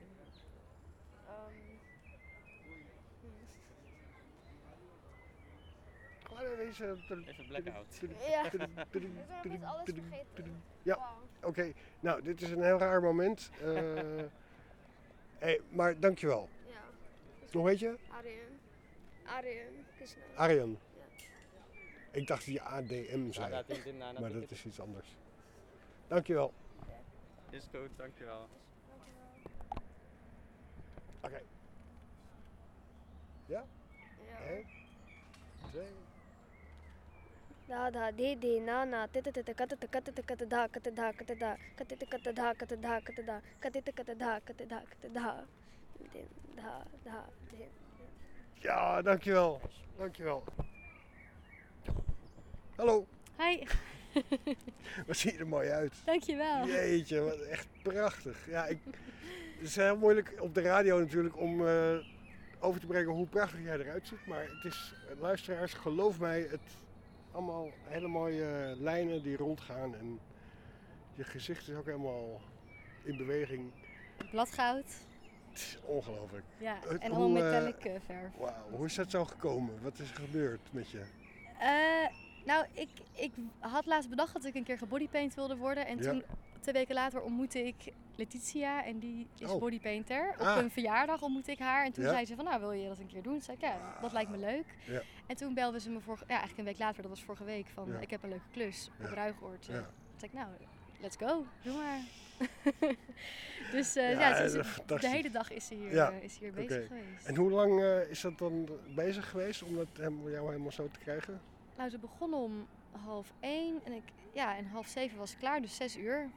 hmm. Gewoon deze... Even blackout. Ja, ik ben opeens alles vergeten. Ja, oké. Nou, dit is een heel raar moment. Eh hey, maar dankjewel. Ja. Hoe heet je? Aryan. Aryan Krishna. Arjan. Ja. Ik dacht dat je ADM zei. is- maar is- dat is iets anders. Dankjewel. Is goed, dankjewel. Oké. Ja? Eén, twee. Da da di di na na tete tete kate te kate te kate da kate da kate da kate te kate da kate da kate da kate te kate da kate da kate da din da da din. Ja, dankjewel. Dankjewel. Hallo. Hi. Wat zie je er mooi uit. Dankjewel. Jeetje, wat echt prachtig. Ja, ik, het is heel moeilijk op de radio natuurlijk om eh, over te brengen hoe prachtig jij eruit ziet. Maar het is, luisteraars, geloof mij, het allemaal hele mooie lijnen die rondgaan. En je gezicht is ook helemaal in beweging. Bladgoud. Ongelooflijk. Ja, Het- en allemaal eh, metallic eh, verf. Wauw, hoe is dat zo gekomen? Wat is er gebeurd met je? Eh, nou, ik, ik had laatst bedacht dat ik een keer gebodypaint wilde worden. En Ja. toen, twee weken later, ontmoette ik Letitia. En die is Oh. bodypainter. Op Ah. een verjaardag ontmoette ik haar. En toen Ja. zei ze van, nou, wil je dat een keer doen? Toen zei ik, ja, dat lijkt me leuk. Ja. En toen belde ze me vorige, ja, eigenlijk een week later, dat was vorige week, van ik heb een leuke klus op. Ruigoord. Toen zei ik, nou, let's go, doe maar. dus eh, Ja, ze de hele dag is ze hier, eh, is ze hier bezig geweest. En hoe lang eh, is dat dan bezig geweest om dat hem, jou helemaal zo te krijgen? Nou, ze begon om half één en, ik, ja, en half zeven was klaar, dus zes uur.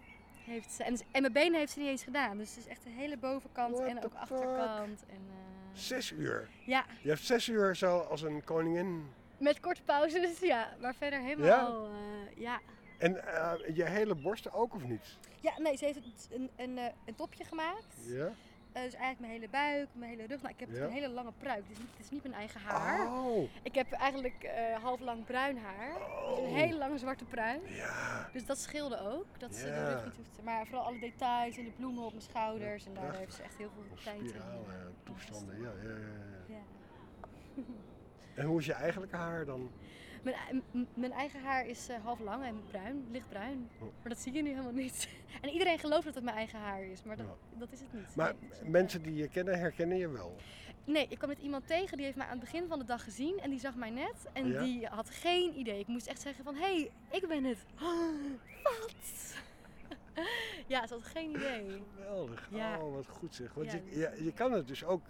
Heeft ze, en, en mijn benen heeft ze niet eens gedaan, dus het is echt de hele bovenkant What en ook achterkant. En, eh, Zes uur? Ja. Je hebt zes uur zo als een koningin. met korte pauzes, ja, maar verder helemaal, ja. ja. En eh, je hele borsten ook of niet? Ja, nee, ze heeft een, een, eh, een topje gemaakt. Ja? Eh, dus eigenlijk mijn hele buik, mijn hele rug. Nou, ik heb Ja. een hele lange pruik. Het is niet, het is niet mijn eigen haar. Oh. Ik heb eigenlijk eh, half lang bruin haar. Dus een Oh. hele lange zwarte pruik. Ja. Dus dat scheelde ook. Dat ze de rug niet hoeft te... Maar vooral alle details en de bloemen op mijn schouders. En daar heeft ze echt heel veel tijd in. Spiralen, toestanden, ja, ja, ja. ja. Ja. En hoe is je eigenlijke haar dan? Mijn, mijn eigen haar is eh, half lang en bruin, lichtbruin. Oh. Maar dat zie je nu helemaal niet. En iedereen gelooft dat het mijn eigen haar is, maar dat, Ja. dat is het niet. Maar Nee. mensen die je kennen, herkennen je wel. Nee, ik kwam met iemand tegen die heeft mij aan het begin van de dag gezien en die zag mij net en Ja? die had geen idee. Ik moest echt zeggen van, hé, hey, ik ben het. Wat? ja, ze had geen idee. Geweldig. Ja. Oh, wat goed zeg. Want je, je kan het dus ook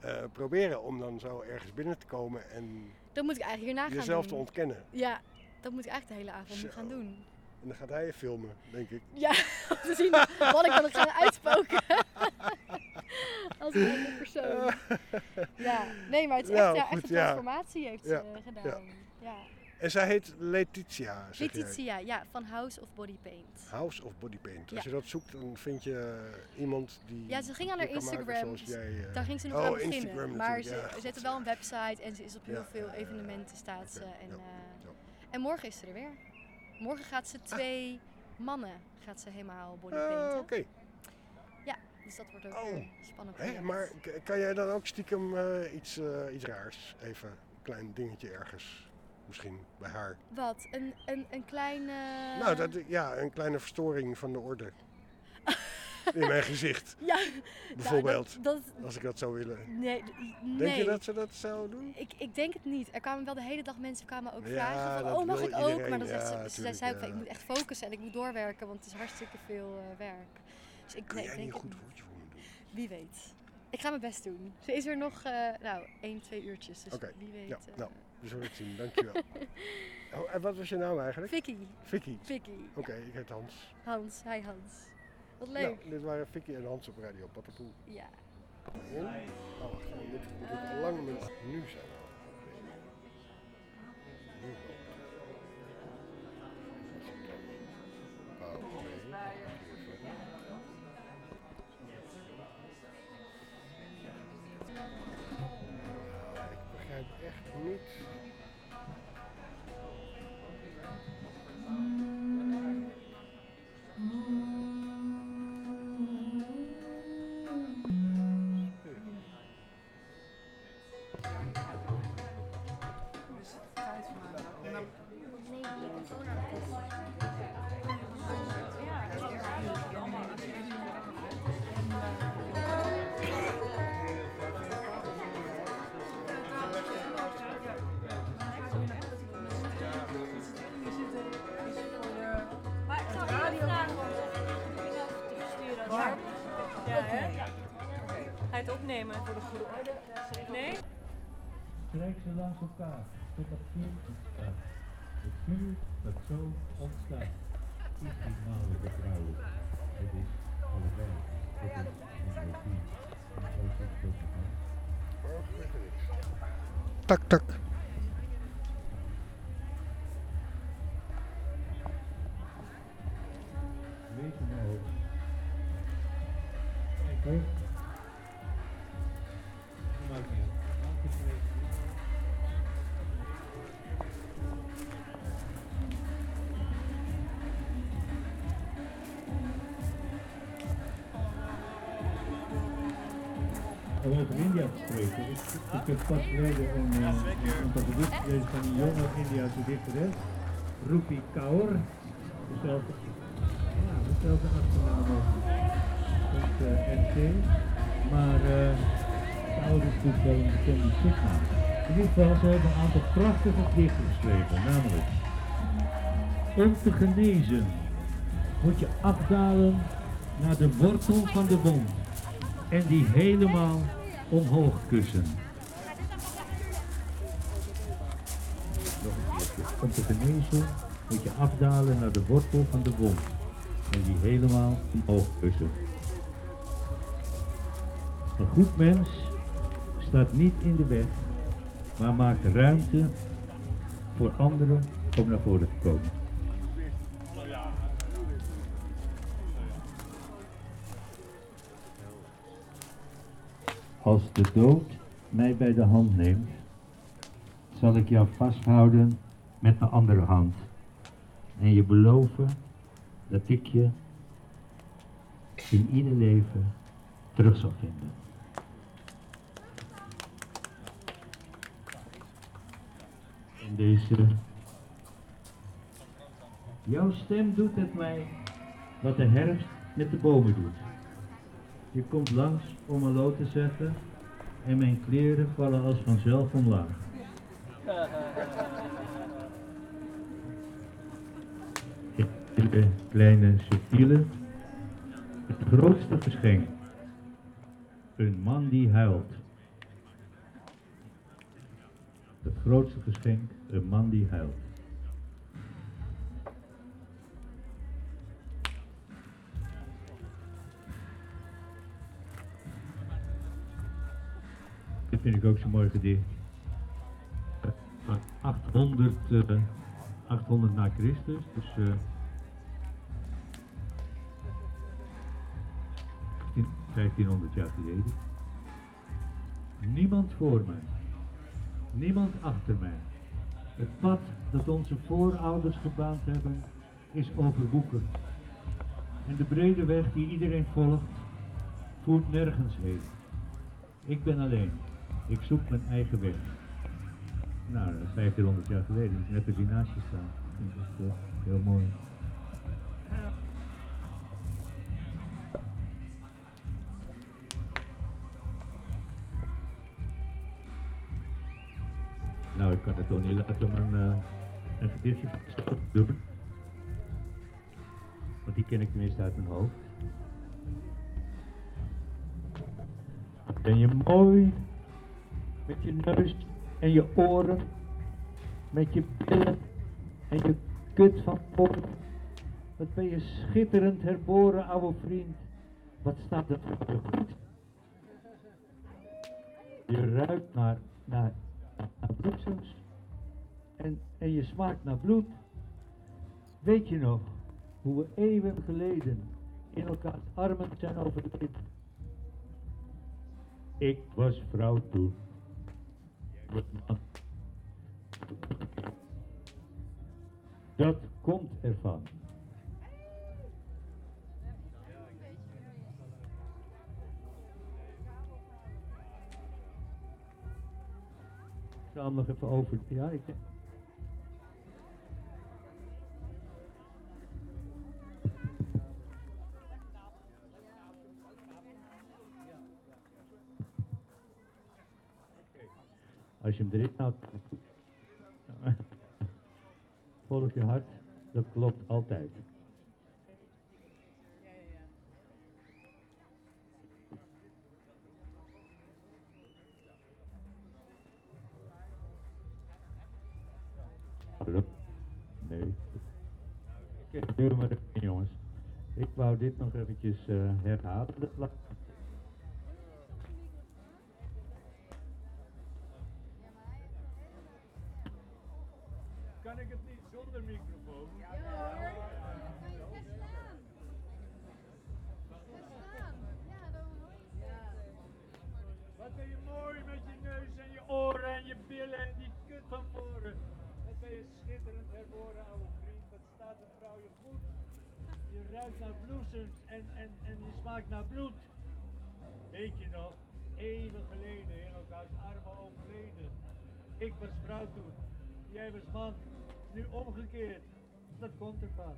eh, proberen om dan zo ergens binnen te komen en Dat moet ik eigenlijk hierna gaan jezelf doen. te ontkennen. Ja, dat moet ik eigenlijk de hele avond Zo. gaan doen. En dan gaat hij je filmen, denk ik. Ja, om te zien wat ik dan ga uitspoken. Als een persoon. Ja, nee, maar het is echt, Nou, ja, goed, echt een ja. transformatie heeft Ja, ze gedaan. ja. En zij heet Letitia. Letitia, ja, van House of Body Paint. House of Body Paint. Als Ja. je dat zoekt, dan vind je iemand die. Ja, ze ging aan haar Instagram. jij, eh, Daar ging ze nog oh, aan beginnen. Instagram maar ze, ja, ze God, heeft wel een website en ze is op heel Ja, veel evenementen staat ze. En, eh, en morgen is ze er weer. Morgen gaat ze twee mannen gaat ze helemaal body Ah, painten. Oké. Ja, dus dat wordt ook Oh. spannend. Hè, maar kan jij dan ook stiekem eh, iets, eh, iets raars? Even een klein dingetje ergens. Misschien bij haar. Wat? Een, een, een kleine... Nou, dat, ja, een kleine verstoring van de orde. In mijn gezicht. Ja, nou, Bijvoorbeeld. dat- dat- Als ik dat zou willen. Nee, nee. Denk je dat ze dat zou doen? Ik, ik denk het niet. Er kwamen wel de hele dag mensen kwamen ook Ja, vragen van, oh mag ik ook? Maar dan Ja, ze, ze zei ook ik moet echt focussen en ik moet doorwerken, want het is hartstikke veel eh, werk. Dus ik, Kun nee, jij niet denk een goed woordje voor me doen? Wie weet. Ik ga mijn best doen. Ze is er nog, eh, nou, 1, 2 uurtjes. Dus Oké. wie weet. Ja, eh, nou, we zullen het zien. Dankjewel. oh, en wat was je naam eigenlijk? Vicky. Vicky. Vicky. Oké, ik heet Hans. Hans, hi Hans. Wat Nou, leuk. dit waren Vicky en Hans op Radio Patapoe. Ja. En? Oh, wacht, dan moet ik al lang met nu zijn. Oh, ontstaat, is niet mannelijke vrouwen. Het is allebei. Het is energie. En zo Ik, heb pas een, eh, een aantal gedichten gelezen van een jonge Indiase dichteres, Rupi Kaur. Dezelfde, ja, dezelfde achternaam als als, eh. Maar eh Kaur is wel een bekende stignaam. In ieder geval, ze hebben een aantal prachtige gedichten geschreven. Namelijk, om te genezen moet je afdalen naar de wortel van de wond en die helemaal omhoog kussen. Om te genezen moet je afdalen naar de wortel van de wond en die helemaal omhoog kussen. Een goed mens staat niet in de weg, maar maakt ruimte voor anderen om naar voren te komen. Als de dood mij bij de hand neemt, zal ik jou vasthouden met mijn andere hand en je beloven dat ik je in ieder leven terug zal vinden. In deze. Jouw stem doet het mij wat de herfst met de bomen doet. Je komt langs om lood te zetten en mijn kleren vallen als vanzelf omlaag. Hele kleine subtiele, het grootste geschenk. Een man die huilt. Het grootste geschenk, een man die huilt. Vind ik ook zo'n mooi gedicht. Eh, van 800, eh, 800 na Christus, dus eh 15 1500 jaar geleden. Niemand voor mij, niemand achter mij. Het pad dat onze voorouders gebaand hebben, is overwoekerd. En de brede weg die iedereen volgt, voert nergens heen. Ik ben alleen. Ik zoek mijn eigen weg. Nou, dat is 1500 jaar geleden. Net er die naast je staan. Dat eh, heel mooi. Nou, ik kan het toch niet laten om een, eh, een doen. Want die ken ik tenminste uit mijn hoofd. Ben je mooi met je neus en je oren, met je billen en je kut van voren. Wat ben je schitterend herboren, oude vriend. Wat staat er voor je ruikt naar, naar, naar en, en je smaakt naar bloed. Weet je nog hoe we eeuwen geleden in elkaars armen zijn overleden? Ik was vrouw toen. Dat komt ervan. Ik zal hem nog even over. Ja, ik. Als je hem erin houdt. Volg je hart, dat klopt altijd. Nee. Ik duur maar jongens. Ik wou dit nog eventjes uh, herhalen. Ruikt naar bloesems en, en, en je smaakt naar bloed. Weet je nog, eeuwen geleden in elkaars armen overleden. Ik was vrouw toen, jij was man. Nu omgekeerd. Dat komt ervan.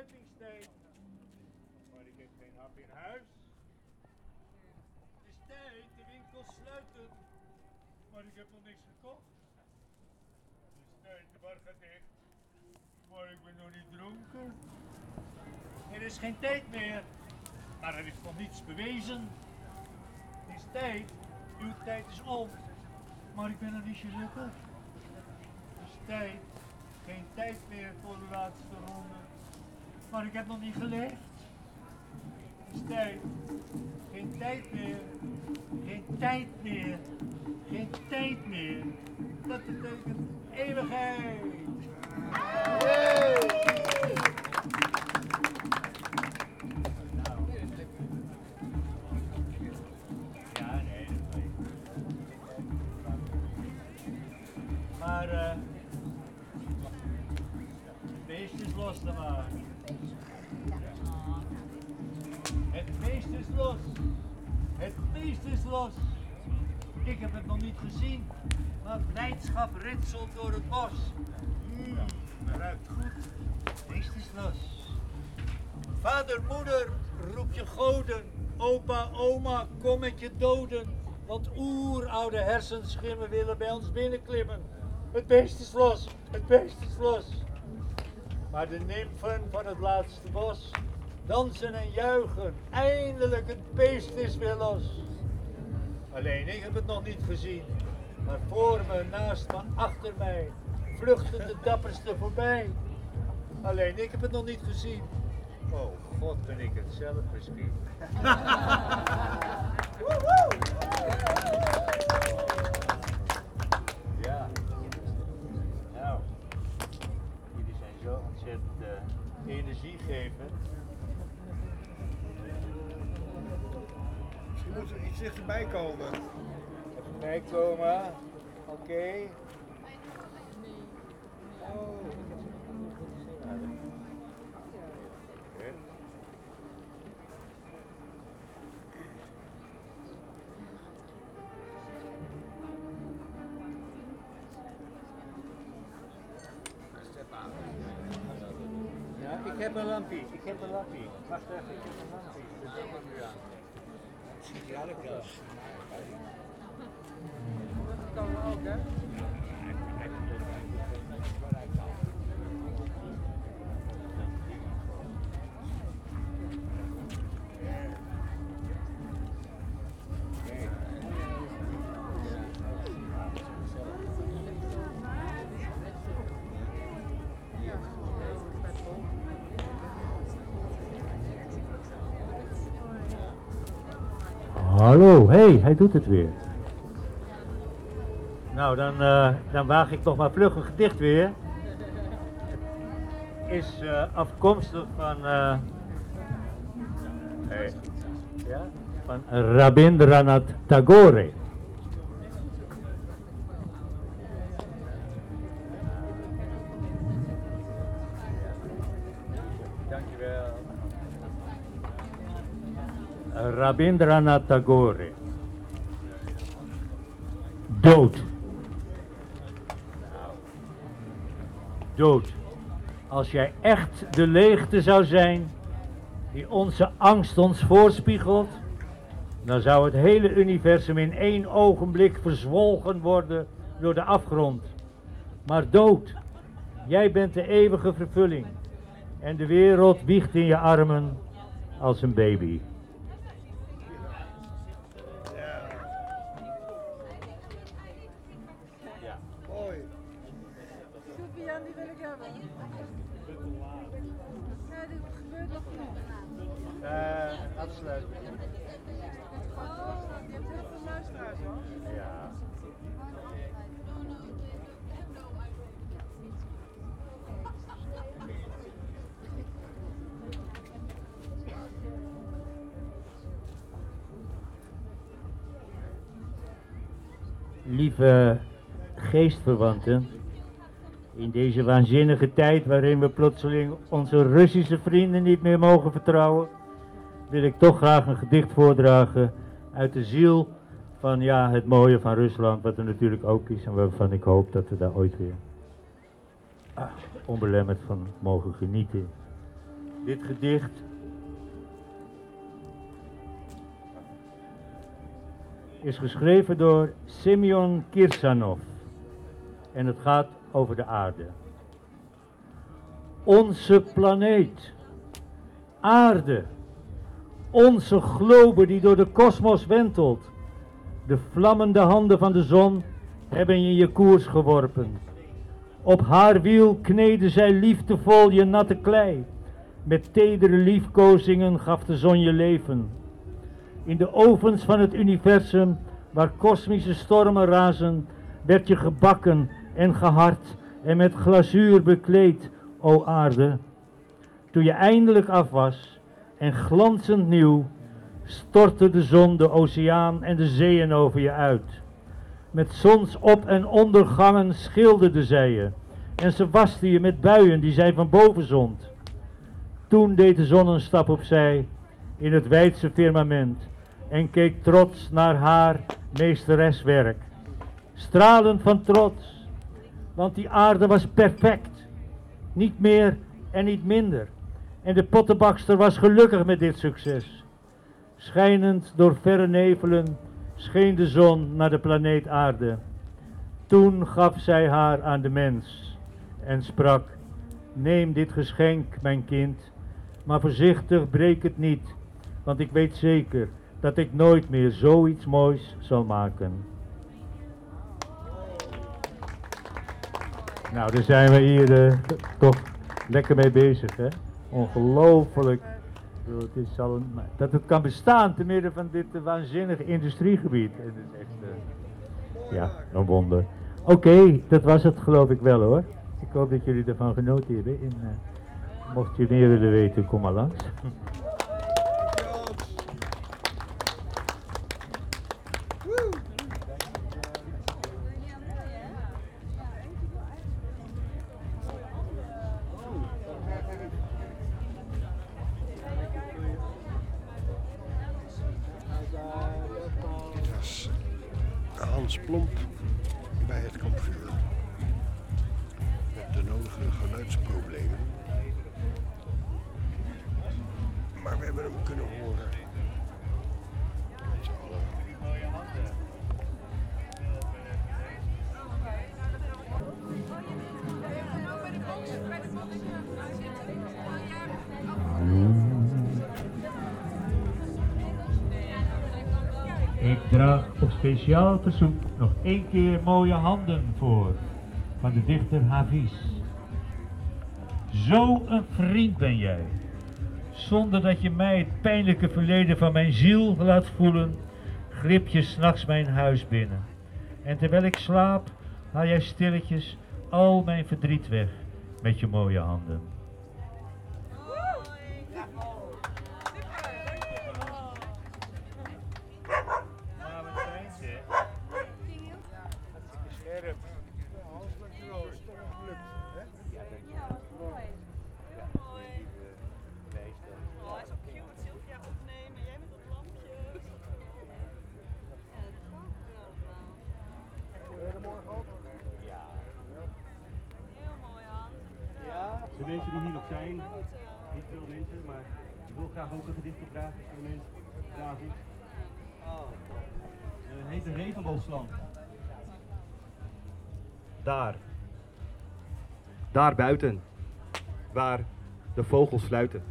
Sluitingstijd. Maar ik heb geen hap in huis. Het is tijd, de winkels sluiten. Maar ik heb nog niks gekocht. Het is tijd, de bar gaat dicht. Maar ik ben nog niet dronken. Er is geen tijd meer. Maar er is nog niets bewezen. Het is tijd. Uw tijd is om. Maar ik ben nog niet gelukkig. Het is tijd. Geen tijd meer voor de laatste ronde. Maar ik heb nog niet geleefd. Tijd. Geen tijd meer. Geen tijd meer. Geen tijd meer. Dat betekent eeuwigheid. Oma, kom met je doden. Want oeroude hersenschimmen willen bij ons binnenklimmen. Het beest is los, het beest is los. Maar de nymfen van het laatste bos dansen en juichen. Eindelijk, het beest is weer los. Alleen ik heb het nog niet gezien. Maar voor me, naast me, achter mij vluchten de dapperste voorbij. Alleen ik heb het nog niet gezien. Oh god, ben ik het zelf misschien. ja. Nou, jullie zijn zo ontzettend uh, energiegevend. Misschien moet er iets dichterbij komen. Even bijkomen. Oké. Oh. Heb een lampje. Ik heb een lampje. Wacht even, ik heb een lampje. Dat denk ik nu aan. Ja. Dat kan ook, hè? Hallo, hey, hij doet het weer. Nou, dan, eh, dan waag ik toch maar vlug een gedicht weer. Is eh, afkomstig van, eh, hey, ja, van Rabindranath Tagore. Rabindranath Tagore. Dood. Dood. Als jij echt de leegte zou zijn die onze angst ons voorspiegelt, dan zou het hele universum in één ogenblik verzwolgen worden door de afgrond. Maar dood, jij bent de eeuwige vervulling. En de wereld wiegt in je armen als een baby. Lieve geestverwanten, in deze waanzinnige tijd waarin we plotseling onze Russische vrienden niet meer mogen vertrouwen, wil ik toch graag een gedicht voordragen uit de ziel van ja, het mooie van Rusland, wat er natuurlijk ook is en waarvan ik hoop dat we daar ooit weer onbelemmerd van mogen genieten. Dit gedicht is geschreven door Semyon Kirsanov en het gaat over de aarde. Onze planeet, aarde, onze globe die door de kosmos wentelt. De vlammende handen van de zon hebben je je koers geworpen. Op haar wiel kneden zij liefdevol je natte klei. Met tedere liefkozingen gaf de zon je leven. In de ovens van het universum, waar kosmische stormen razen, werd je gebakken en gehard en met glazuur bekleed, o aarde. Toen je eindelijk af was en glanzend nieuw, stortte de zon de oceaan en de zeeën over je uit. Met zonsop- en ondergangen schilderde zij je, en ze waste je met buien die zij van boven zond. Toen deed de zon een stap opzij in het wijdse firmament en keek trots naar haar meestereswerk. Stralend van trots, want die aarde was perfect, niet meer en niet minder. En de pottenbakster was gelukkig met dit succes. Schijnend door verre nevelen scheen de zon naar de planeet aarde. Toen gaf zij haar aan de mens en sprak, neem dit geschenk, mijn kind, maar voorzichtig breek het niet, want ik weet zeker dat ik nooit meer zoiets moois zal maken. Nou, daar zijn we hier eh, toch lekker mee bezig, hè? Ongelooflijk. Dat het kan bestaan te midden van dit eh, waanzinnige industriegebied. Het is echt, eh, ja, een wonder. Oké, dat was het geloof ik wel hoor. Ik hoop dat jullie ervan genoten hebben. En, mocht je meer willen weten, kom maar langs. speciaal verzoek nog één keer mooie handen voor van de dichter Hafiz. Zo een vriend ben jij. Zonder dat je mij het pijnlijke verleden van mijn ziel laat voelen, grip je s'nachts mijn huis binnen. En terwijl ik slaap, haal jij stilletjes al mijn verdriet weg met je mooie handen. Graag ook een gedicht opdragen voor de mensen. David. Het heet de regenboogslang. Daar. Daar buiten. Waar de vogels fluiten.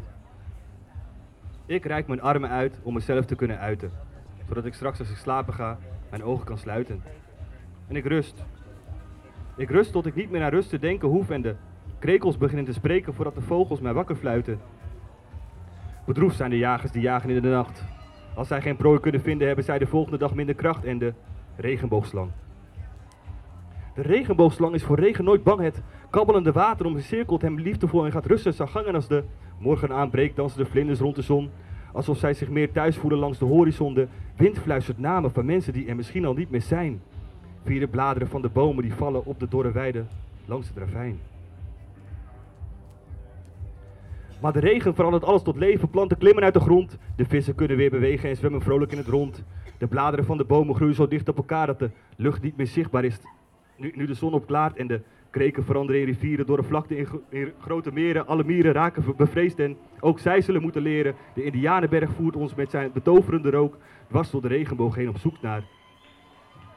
Ik reik mijn armen uit om mezelf te kunnen uiten. Zodat ik straks als ik slapen ga, mijn ogen kan sluiten. En ik rust. Ik rust tot ik niet meer naar rust te denken hoef en de krekels beginnen te spreken voordat de vogels mij wakker fluiten. Bedroefd zijn de jagers die jagen in de nacht. Als zij geen prooi kunnen vinden, hebben zij de volgende dag minder kracht en de regenboogslang. De regenboogslang is voor regen nooit bang. Het kabbelende water om zich cirkelt hem liefdevol en gaat rusten zijn gang. En als de morgen aanbreekt, dansen de vlinders rond de zon. Alsof zij zich meer thuis voelen langs de horizon. De wind fluistert namen van mensen die er misschien al niet meer zijn. Via de bladeren van de bomen die vallen op de dorre weide langs het ravijn. Maar de regen verandert alles tot leven. Planten klimmen uit de grond. De vissen kunnen weer bewegen en zwemmen vrolijk in het rond. De bladeren van de bomen groeien zo dicht op elkaar dat de lucht niet meer zichtbaar is. Nu, nu de zon opklaart en de kreken veranderen in rivieren, door de vlakte in, gro- in grote meren. Alle mieren raken be- bevreesd en ook zij zullen moeten leren. De Indianenberg voert ons met zijn betoverende rook dwars de regenboog heen op zoek naar,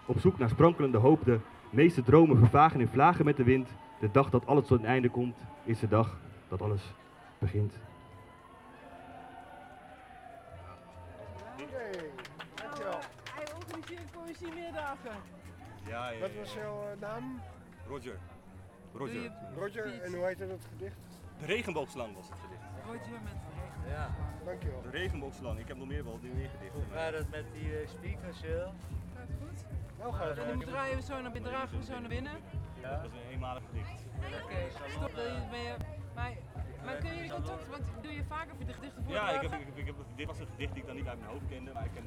op zoek naar sprankelende hoop. De meeste dromen vervagen in vlagen met de wind. De dag dat alles tot een einde komt, is de dag dat alles begint. Oké, dankjewel. Hij organiseert poëziemiddagen. Ja, ja, Wat was jouw eh, naam? Roger. Roger. Roger, en hoe heette dat gedicht? De regenboogslang was het gedicht. Roger met Ja. Dankjewel. De regenboogslang. Ik heb nog meer wel meer gedichten. Hoe gaat het met die eh, speakers, Jill? Gaat goed? Nou gaat En dan draaien we zo naar binnen, dragen we zo naar binnen. Ja. Dat is een eenmalig gedicht. Oké, stop. Wil je, ben je, maar, maar kun je contact, want doe je vaker voor de gedichten Ja, ik heb, ik heb, ik heb, dit was een gedicht die ik dan niet uit mijn hoofd kende, maar ik ken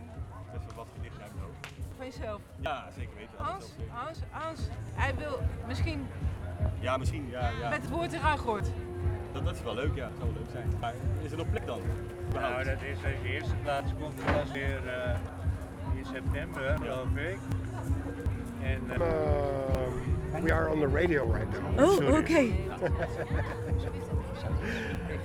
best wel wat gedichten uit mijn hoofd. Van jezelf. Ja, zeker weten. Hans. Hans, Hans, hij wil misschien Ja, misschien, ja, ja. met het woord eraan gooit. Dat, dat is wel leuk, ja. Dat zou wel leuk zijn. Maar is er nog plek dan? Nou, dat is in de eerste plaats komt pas weer eh, in september, geloof ik. En, eh, Uh, we are on the radio right now. Oh, okay.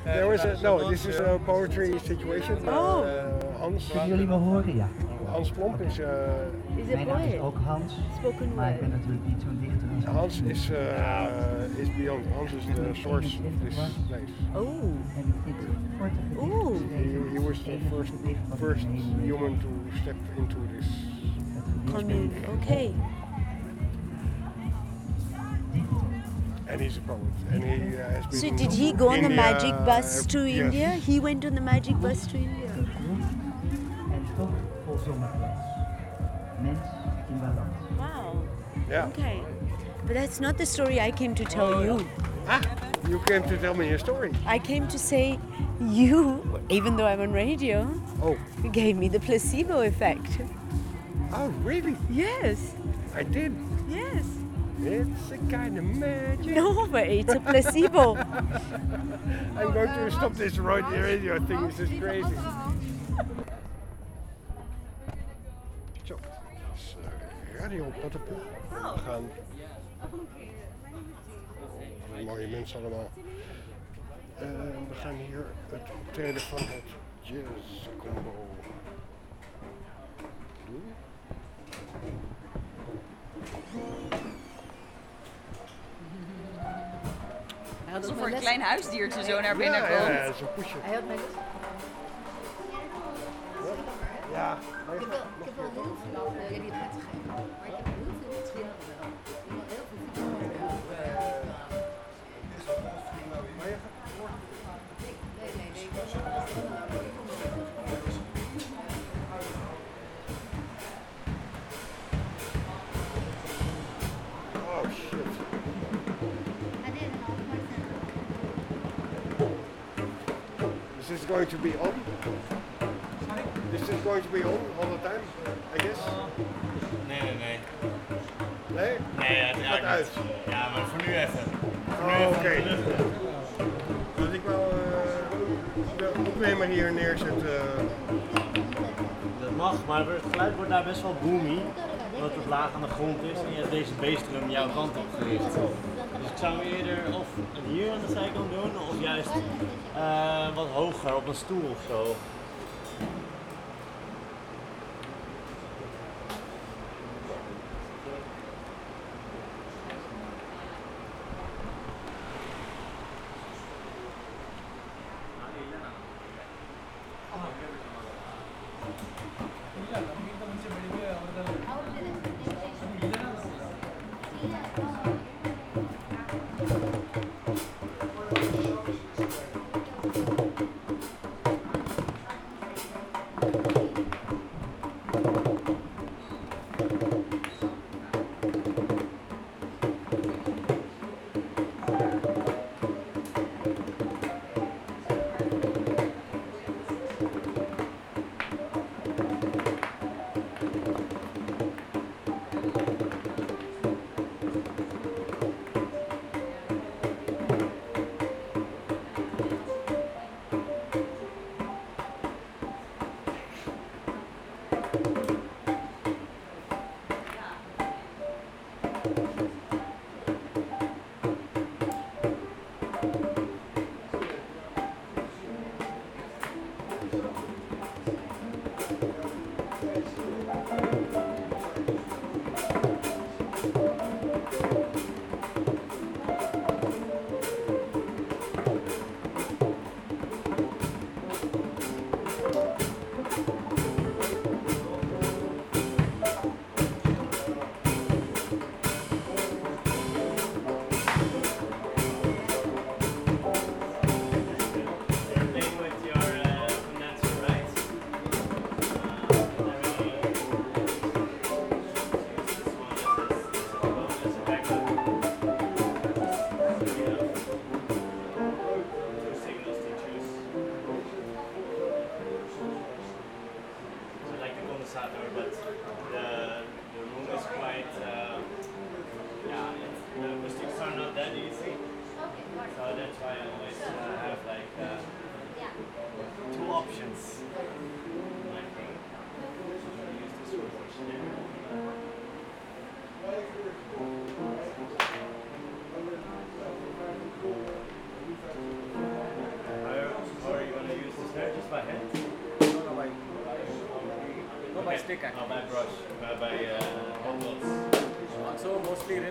There was a, no, this is a poetry situation. Oh. Uh, Hans. Kunnen jullie me horen? Ja. Hans Plomp is. Uh, Mijn naam is ook Hans, maar ik ben natuurlijk niet zo'n dichter als Hans is, uh, is beyond. Hans is the source of this place. Oh. En dit korte gedicht Oeh. geschreven He, he was the first, first human to step into this. Commune, okay. And he's a poet. And he uh, has been. So did he go on the magic bus uh, to yes. India? He went on the magic bus to India. en toch vol zomerglans. Mens in balans. Wow. Yeah. Okay. But that's not the story I came to tell you. Ah, you came to tell me a story. I came to say you, even though I'm on radio, oh. gave me the placebo effect. Oh, really? Yes. I did. Yes. It's a kind of magic. No, but it's a placebo. I'm going to stop this right radio thing. This is crazy. Zo, is Radio Patapon. We gaan. Mooie mensen allemaal. Eh, we gaan hier het optreden van het Jazz Combo doen. Alsof er een klein huisdiertje zo naar binnen Ja, komt. ja, ja, zo'n poesje. Hij had mijn Ja, Ik heb wel, ik heb wel heel veel going to be on. This is going to be on all the time, I guess. Nee, nee, nee. Nee? Nee, ja, het Gaat uit. Ja, maar voor nu even. Voor nu Oh, oké. lucht. Dat ik wel eh, de opnemer hier neerzet. Dat mag, maar het geluid wordt daar best wel boomy. Omdat het laag aan de grond is en je hebt deze bassdrum jouw kant op gericht. Dus ik zou eerder of hier aan de zijkant doen of juist eh, wat hoger op een stoel of zo.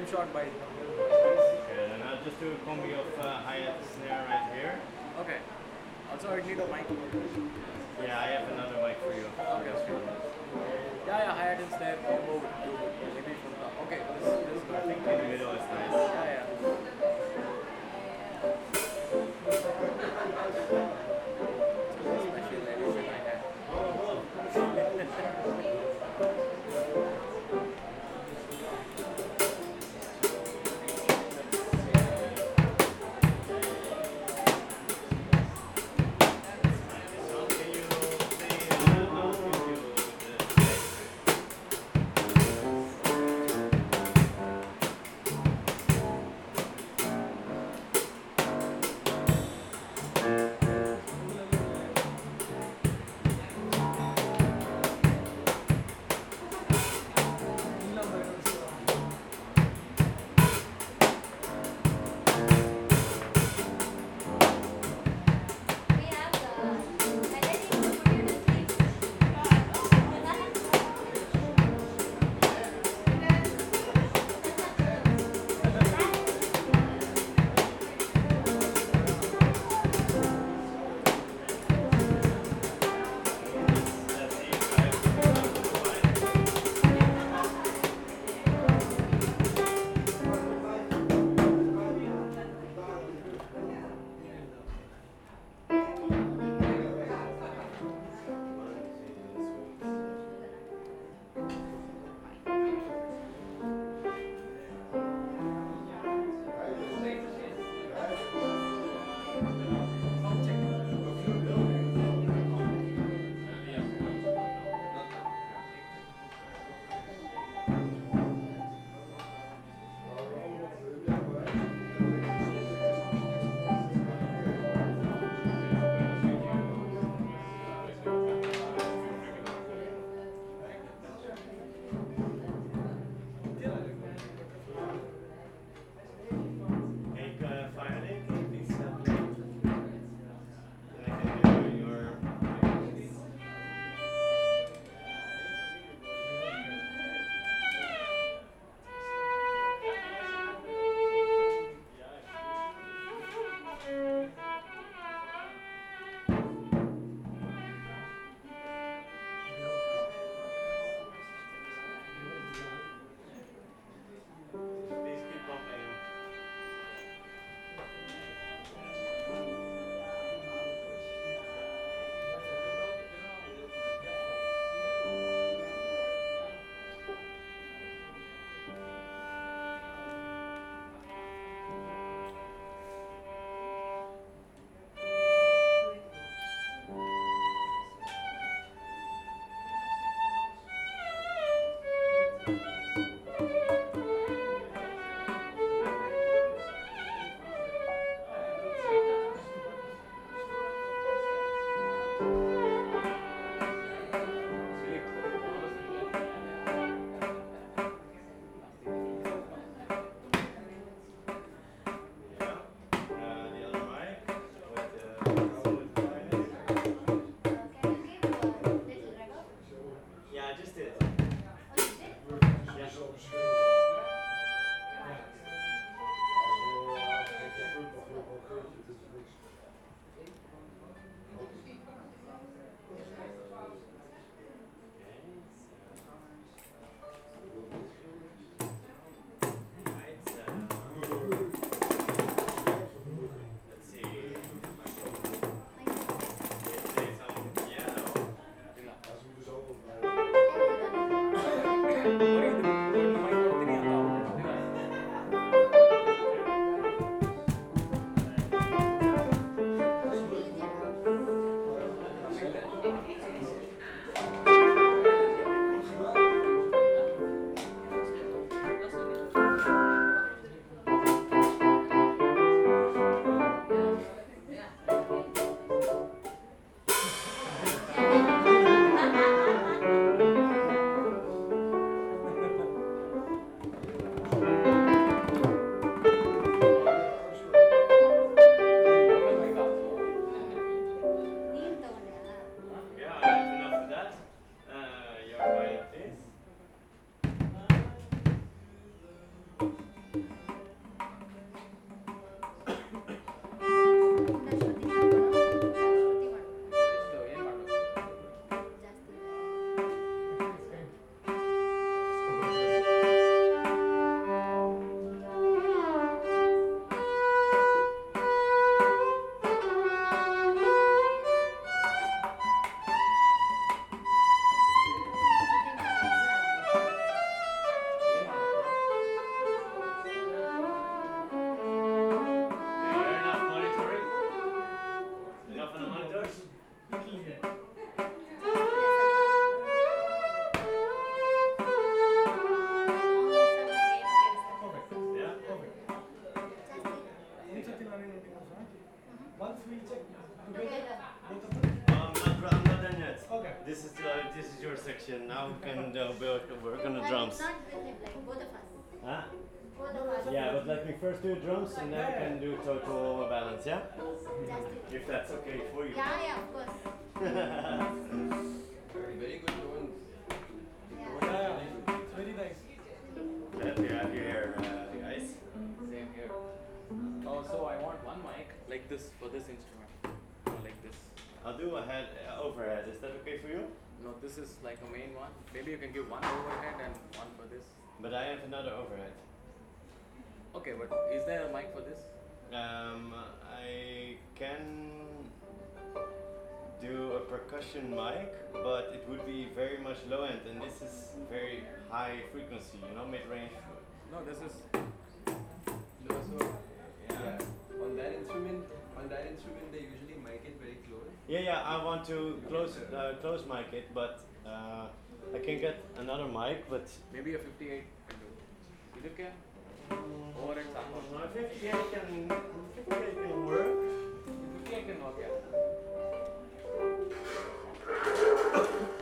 short by. Good, and I'll just do a combi of uh, hi-hat snare right here. Okay. Also, I need a mic. Yeah, I have an drums. Not with him, like both of us. Huh? Both of us. Yeah, but let me first do drums and then we can do total balance, yeah? If that's okay for you. Yeah, yeah, of course. Very good one. Yeah, it's very nice. Glad to have you here, uh, guys. Same here. Oh, so I want one mic like this for this instrument. Or like this. I'll do a head uh, overhead. Is that okay for you? No, this is like a main one. Maybe you can give one overhead and one for this. But I have another overhead. Okay, but is there a mic for this? Um, I can do a percussion mic, but it would be very much low end, and this is very high frequency, you know, mid range. No, this is. No, so yeah. On that instrument, on that instrument, they usually mic it very close. Yeah, yeah, I want to close uh, close mic it, but uh, I can get another mic, but Maybe a 58 can do. Either can? Overhead sound. No, 58 can 58 can work. 58 can work, yeah.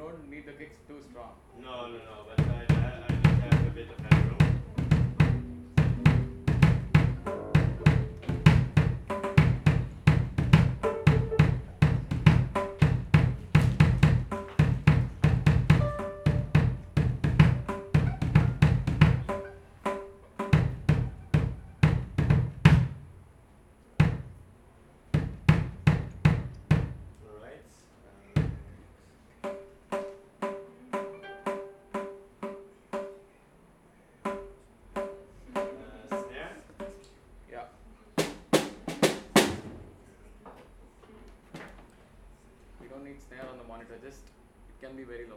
don't need the kicks too strong. No, no, no, but I, I, I need have a bit of Don't snare on the monitor, just it can be very low.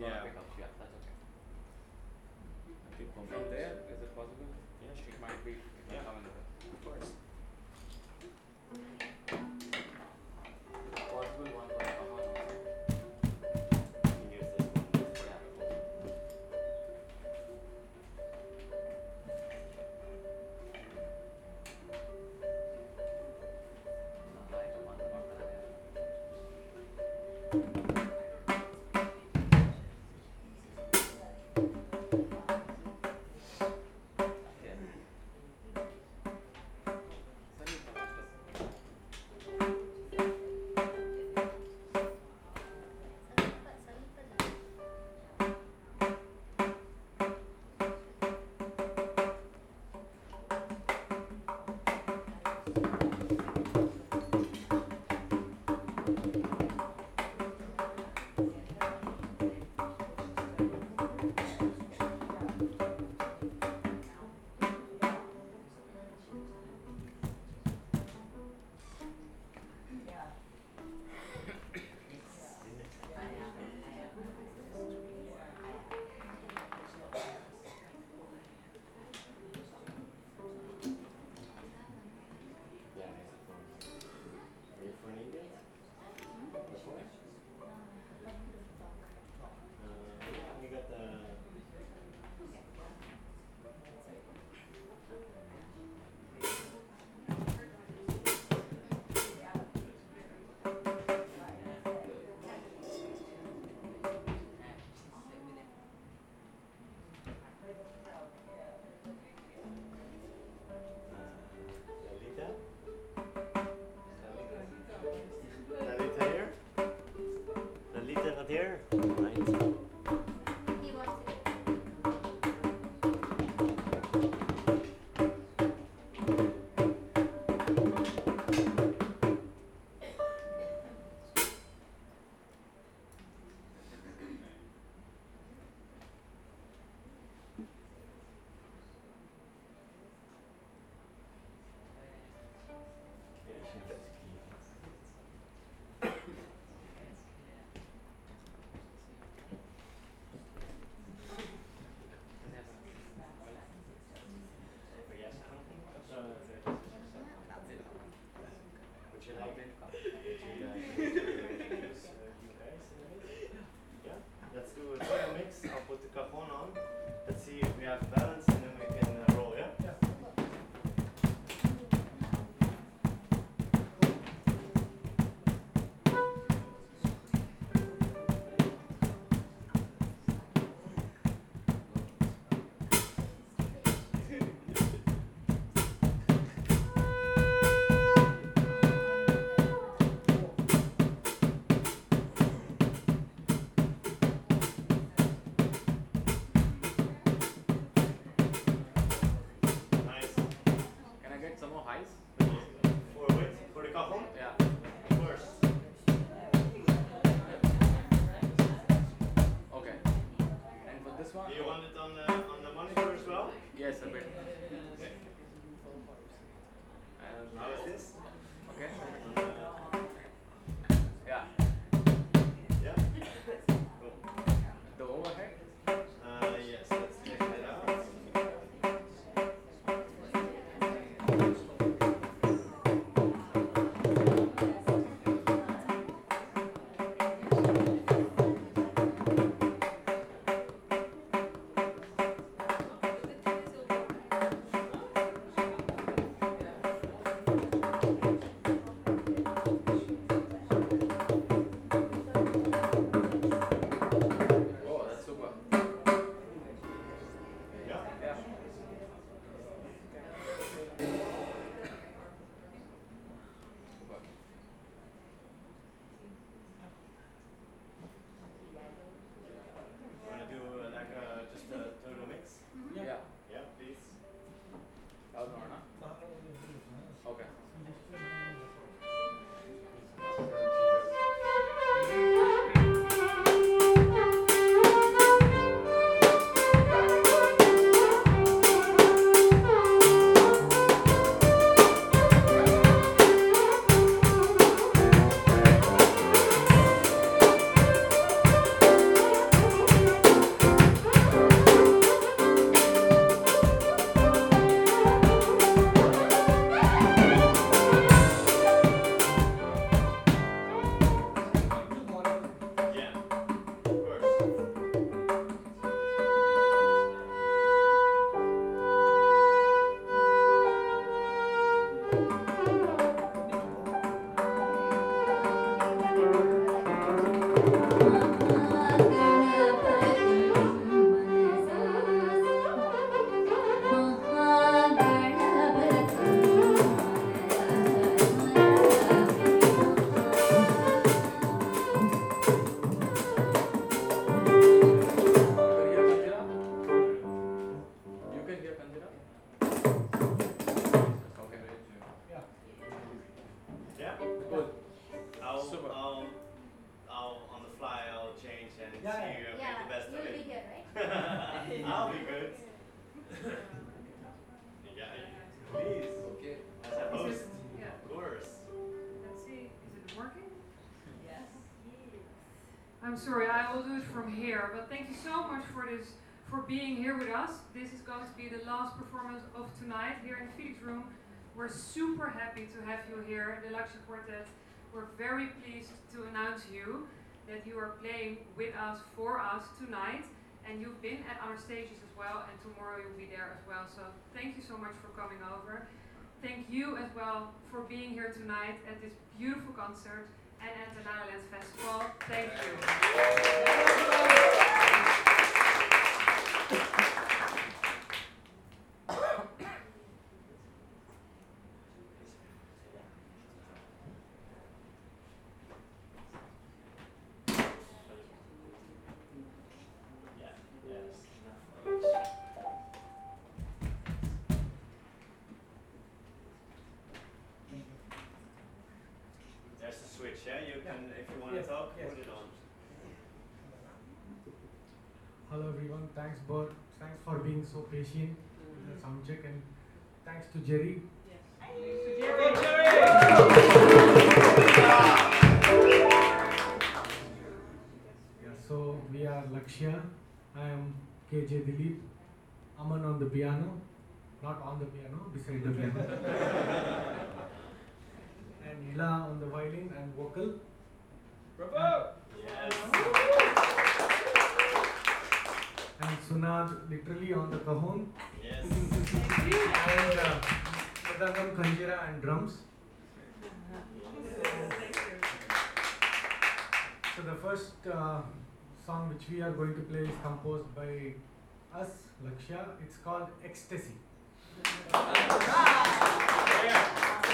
Yeah. pick up. Yeah, that's okay. From there, is it possible? Yeah, It might be, it might Yeah. come in the Of course. Thank you so much for this, for being here with us. This is going to be the last performance of tonight here in the Phoenix Room. We're super happy to have you here, the Luxury Quartet. We're very pleased to announce you that you are playing with us, for us tonight. And you've been at our stages as well, and tomorrow you'll be there as well. So thank you so much for coming over. Thank you as well for being here tonight at this beautiful concert and at the Nederlands Festival. Thank you. Switch, yeah? You can, if you want to Yes, talk, yes. put it on. Hello everyone, thanks Bert, thanks for being so patient with the mm-hmm. sound check and thanks to Jerry. Yeah, so we are Lakshya, I am KJ Dilip, Aman on the piano, not on the piano, beside the piano. and Ila on the violin and vocal. Bravo! Yes. And Sunad literally on the cajon. Yes. and uh, Khanjira and drums. So the first uh, song which we are going to play is composed by us, Lakshya. It's called Ecstasy. Thank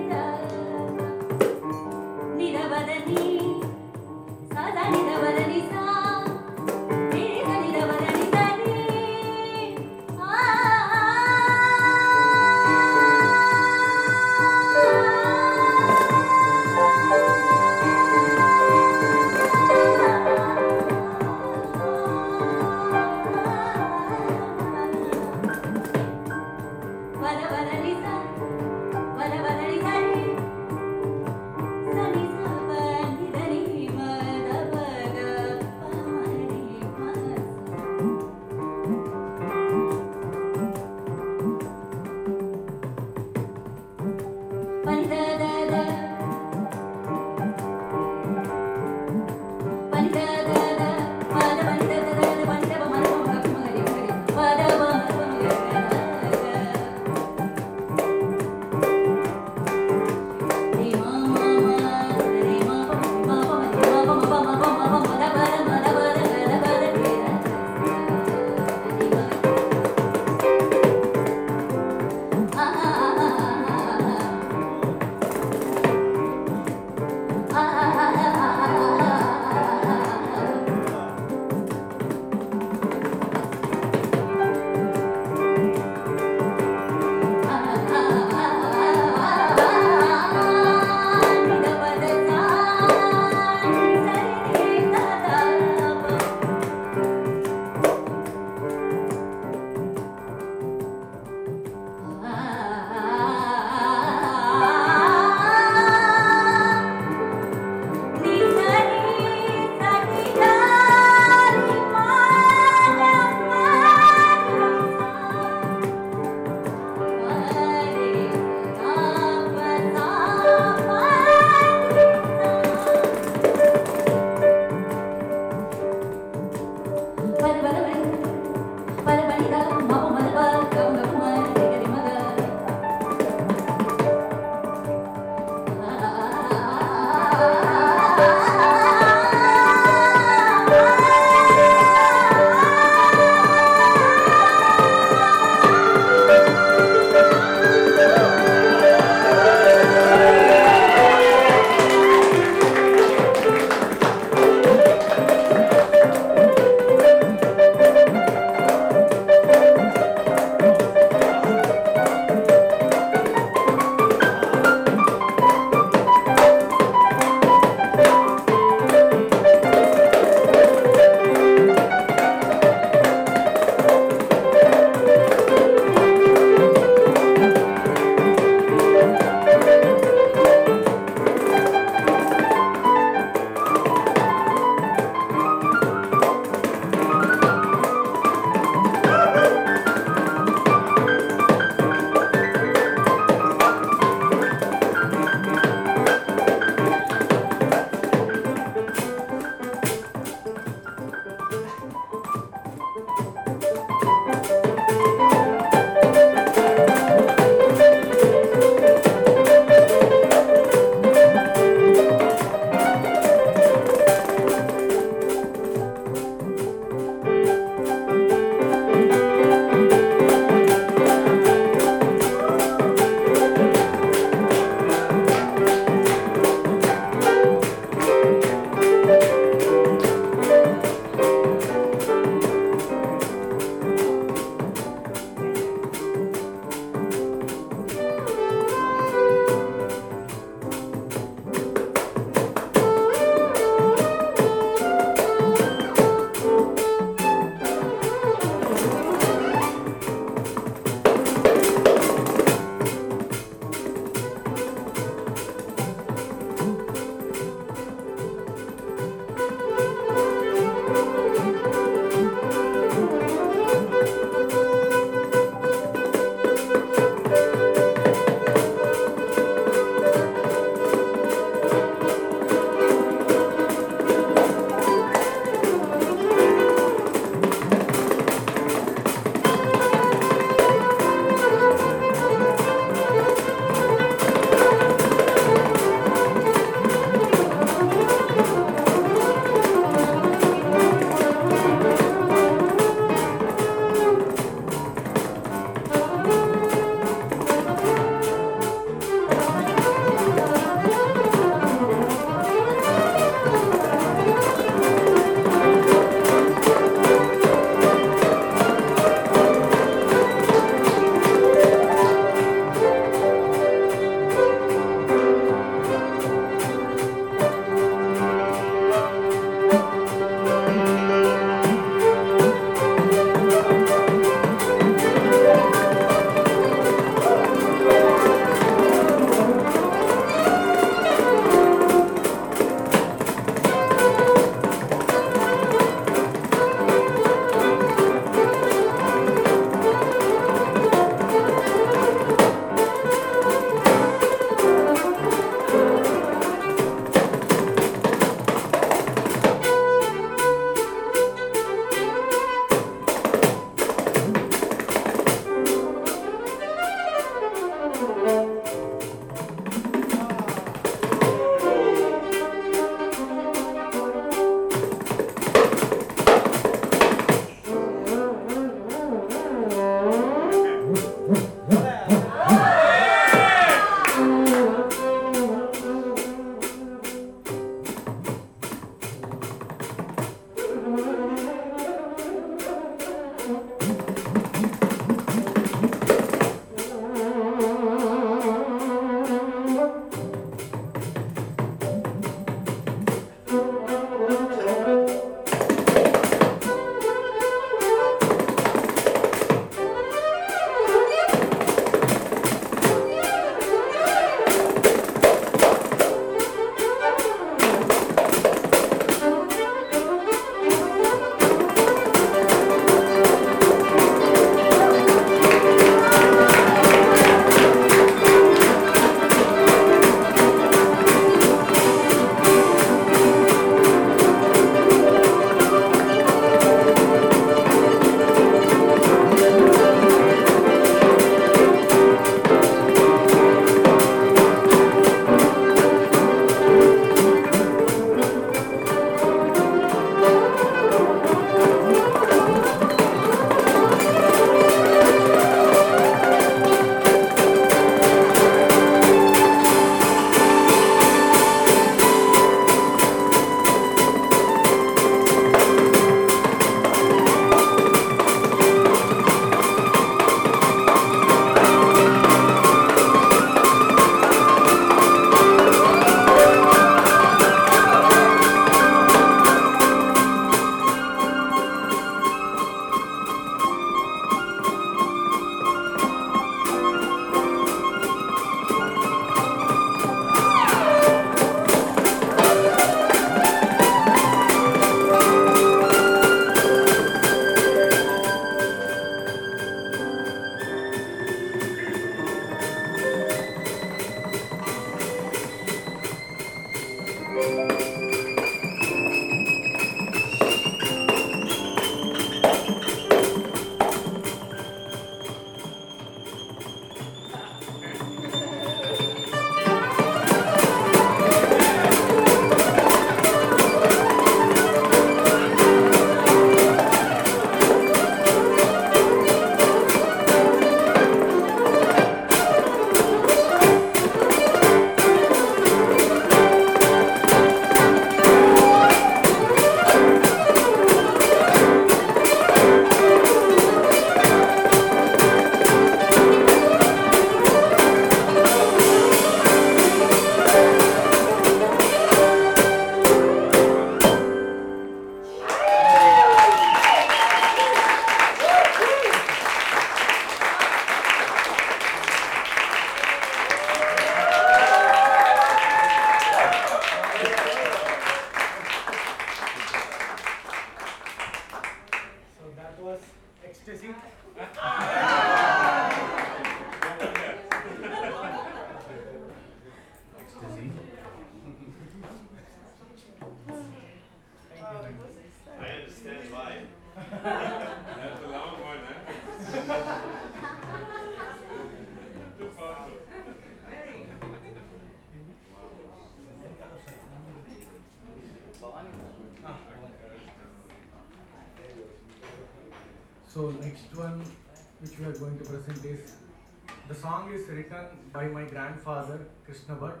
song is written by my grandfather Krishna Bhatt.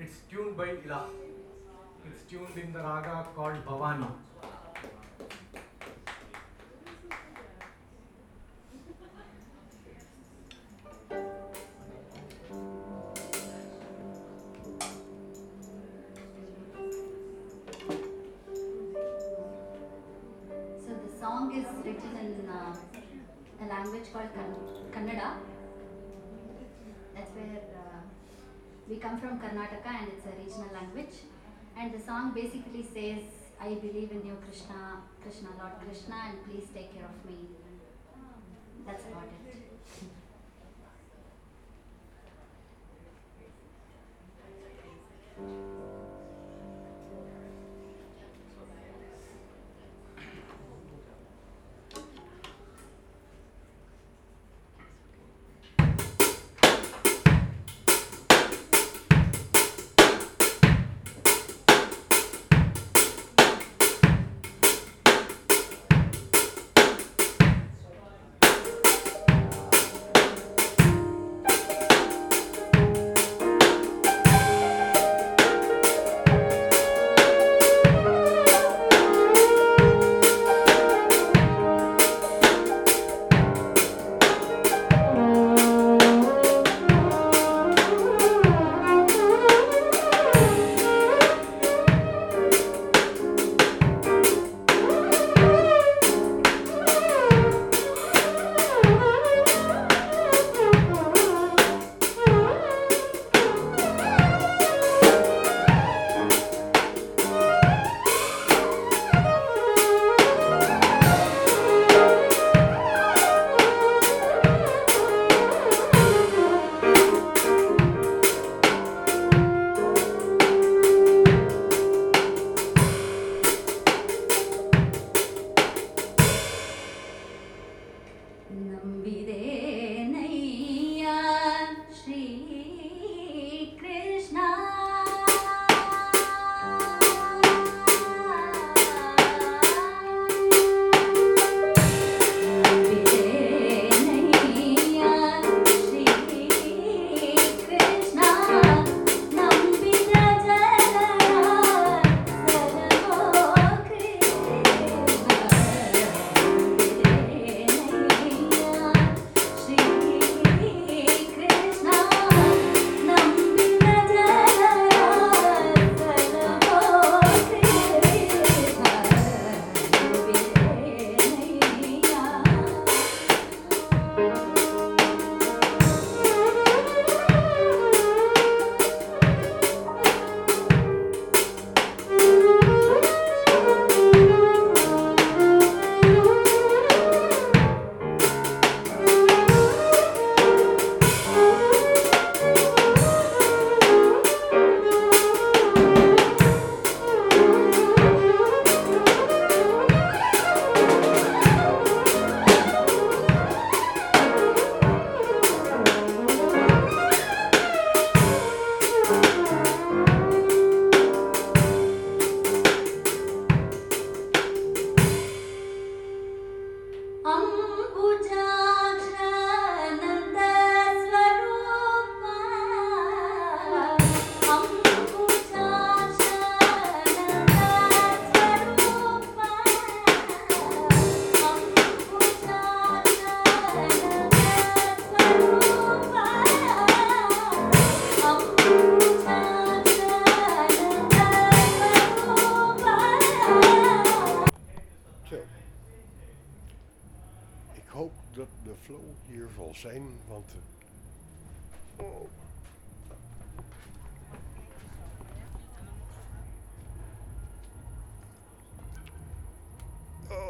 It's tuned by Ila. It's tuned in the raga called Bhavani. So the song is written in uh, a language called Kannada. That's where uh, we come from Karnataka and it's a regional language. And the song basically says, I believe in you, Krishna, Krishna, Lord Krishna, and please take care of me. That's about it.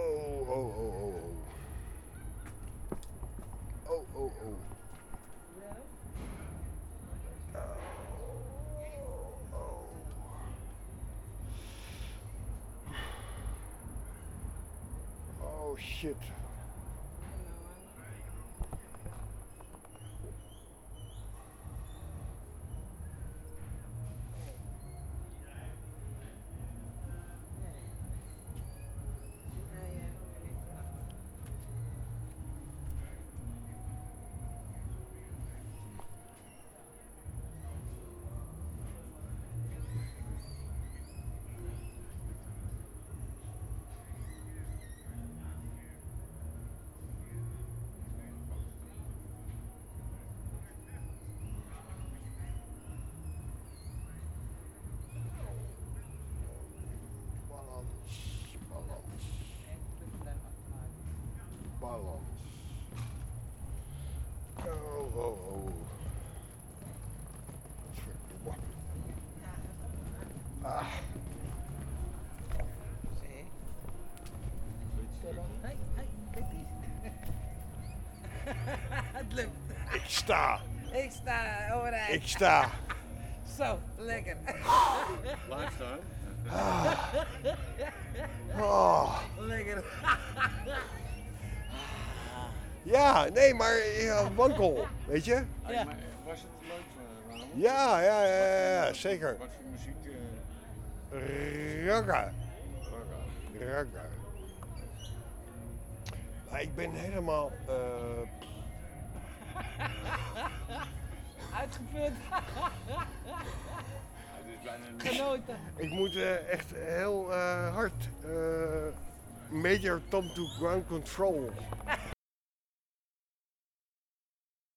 Oh, oh, oh, oh, oh. Oh, oh, oh. Oh shit. Ik sta. Ik sta overeind. Ik sta. Zo, lekker. Blijf staan. Ah. Oh. Lekker. Ja, nee, maar ja, wankel, weet je? Ja. Maar was het leuk Ramon? Ja, ja, ja, ja, ja, zeker. Wat voor muziek? eh, Ragga. Ragga. Maar ik ben helemaal... eh, Uitgeput. dit is bijna een Genoten. ik moet eh, echt heel eh, hard... eh Major Tom to Ground Control.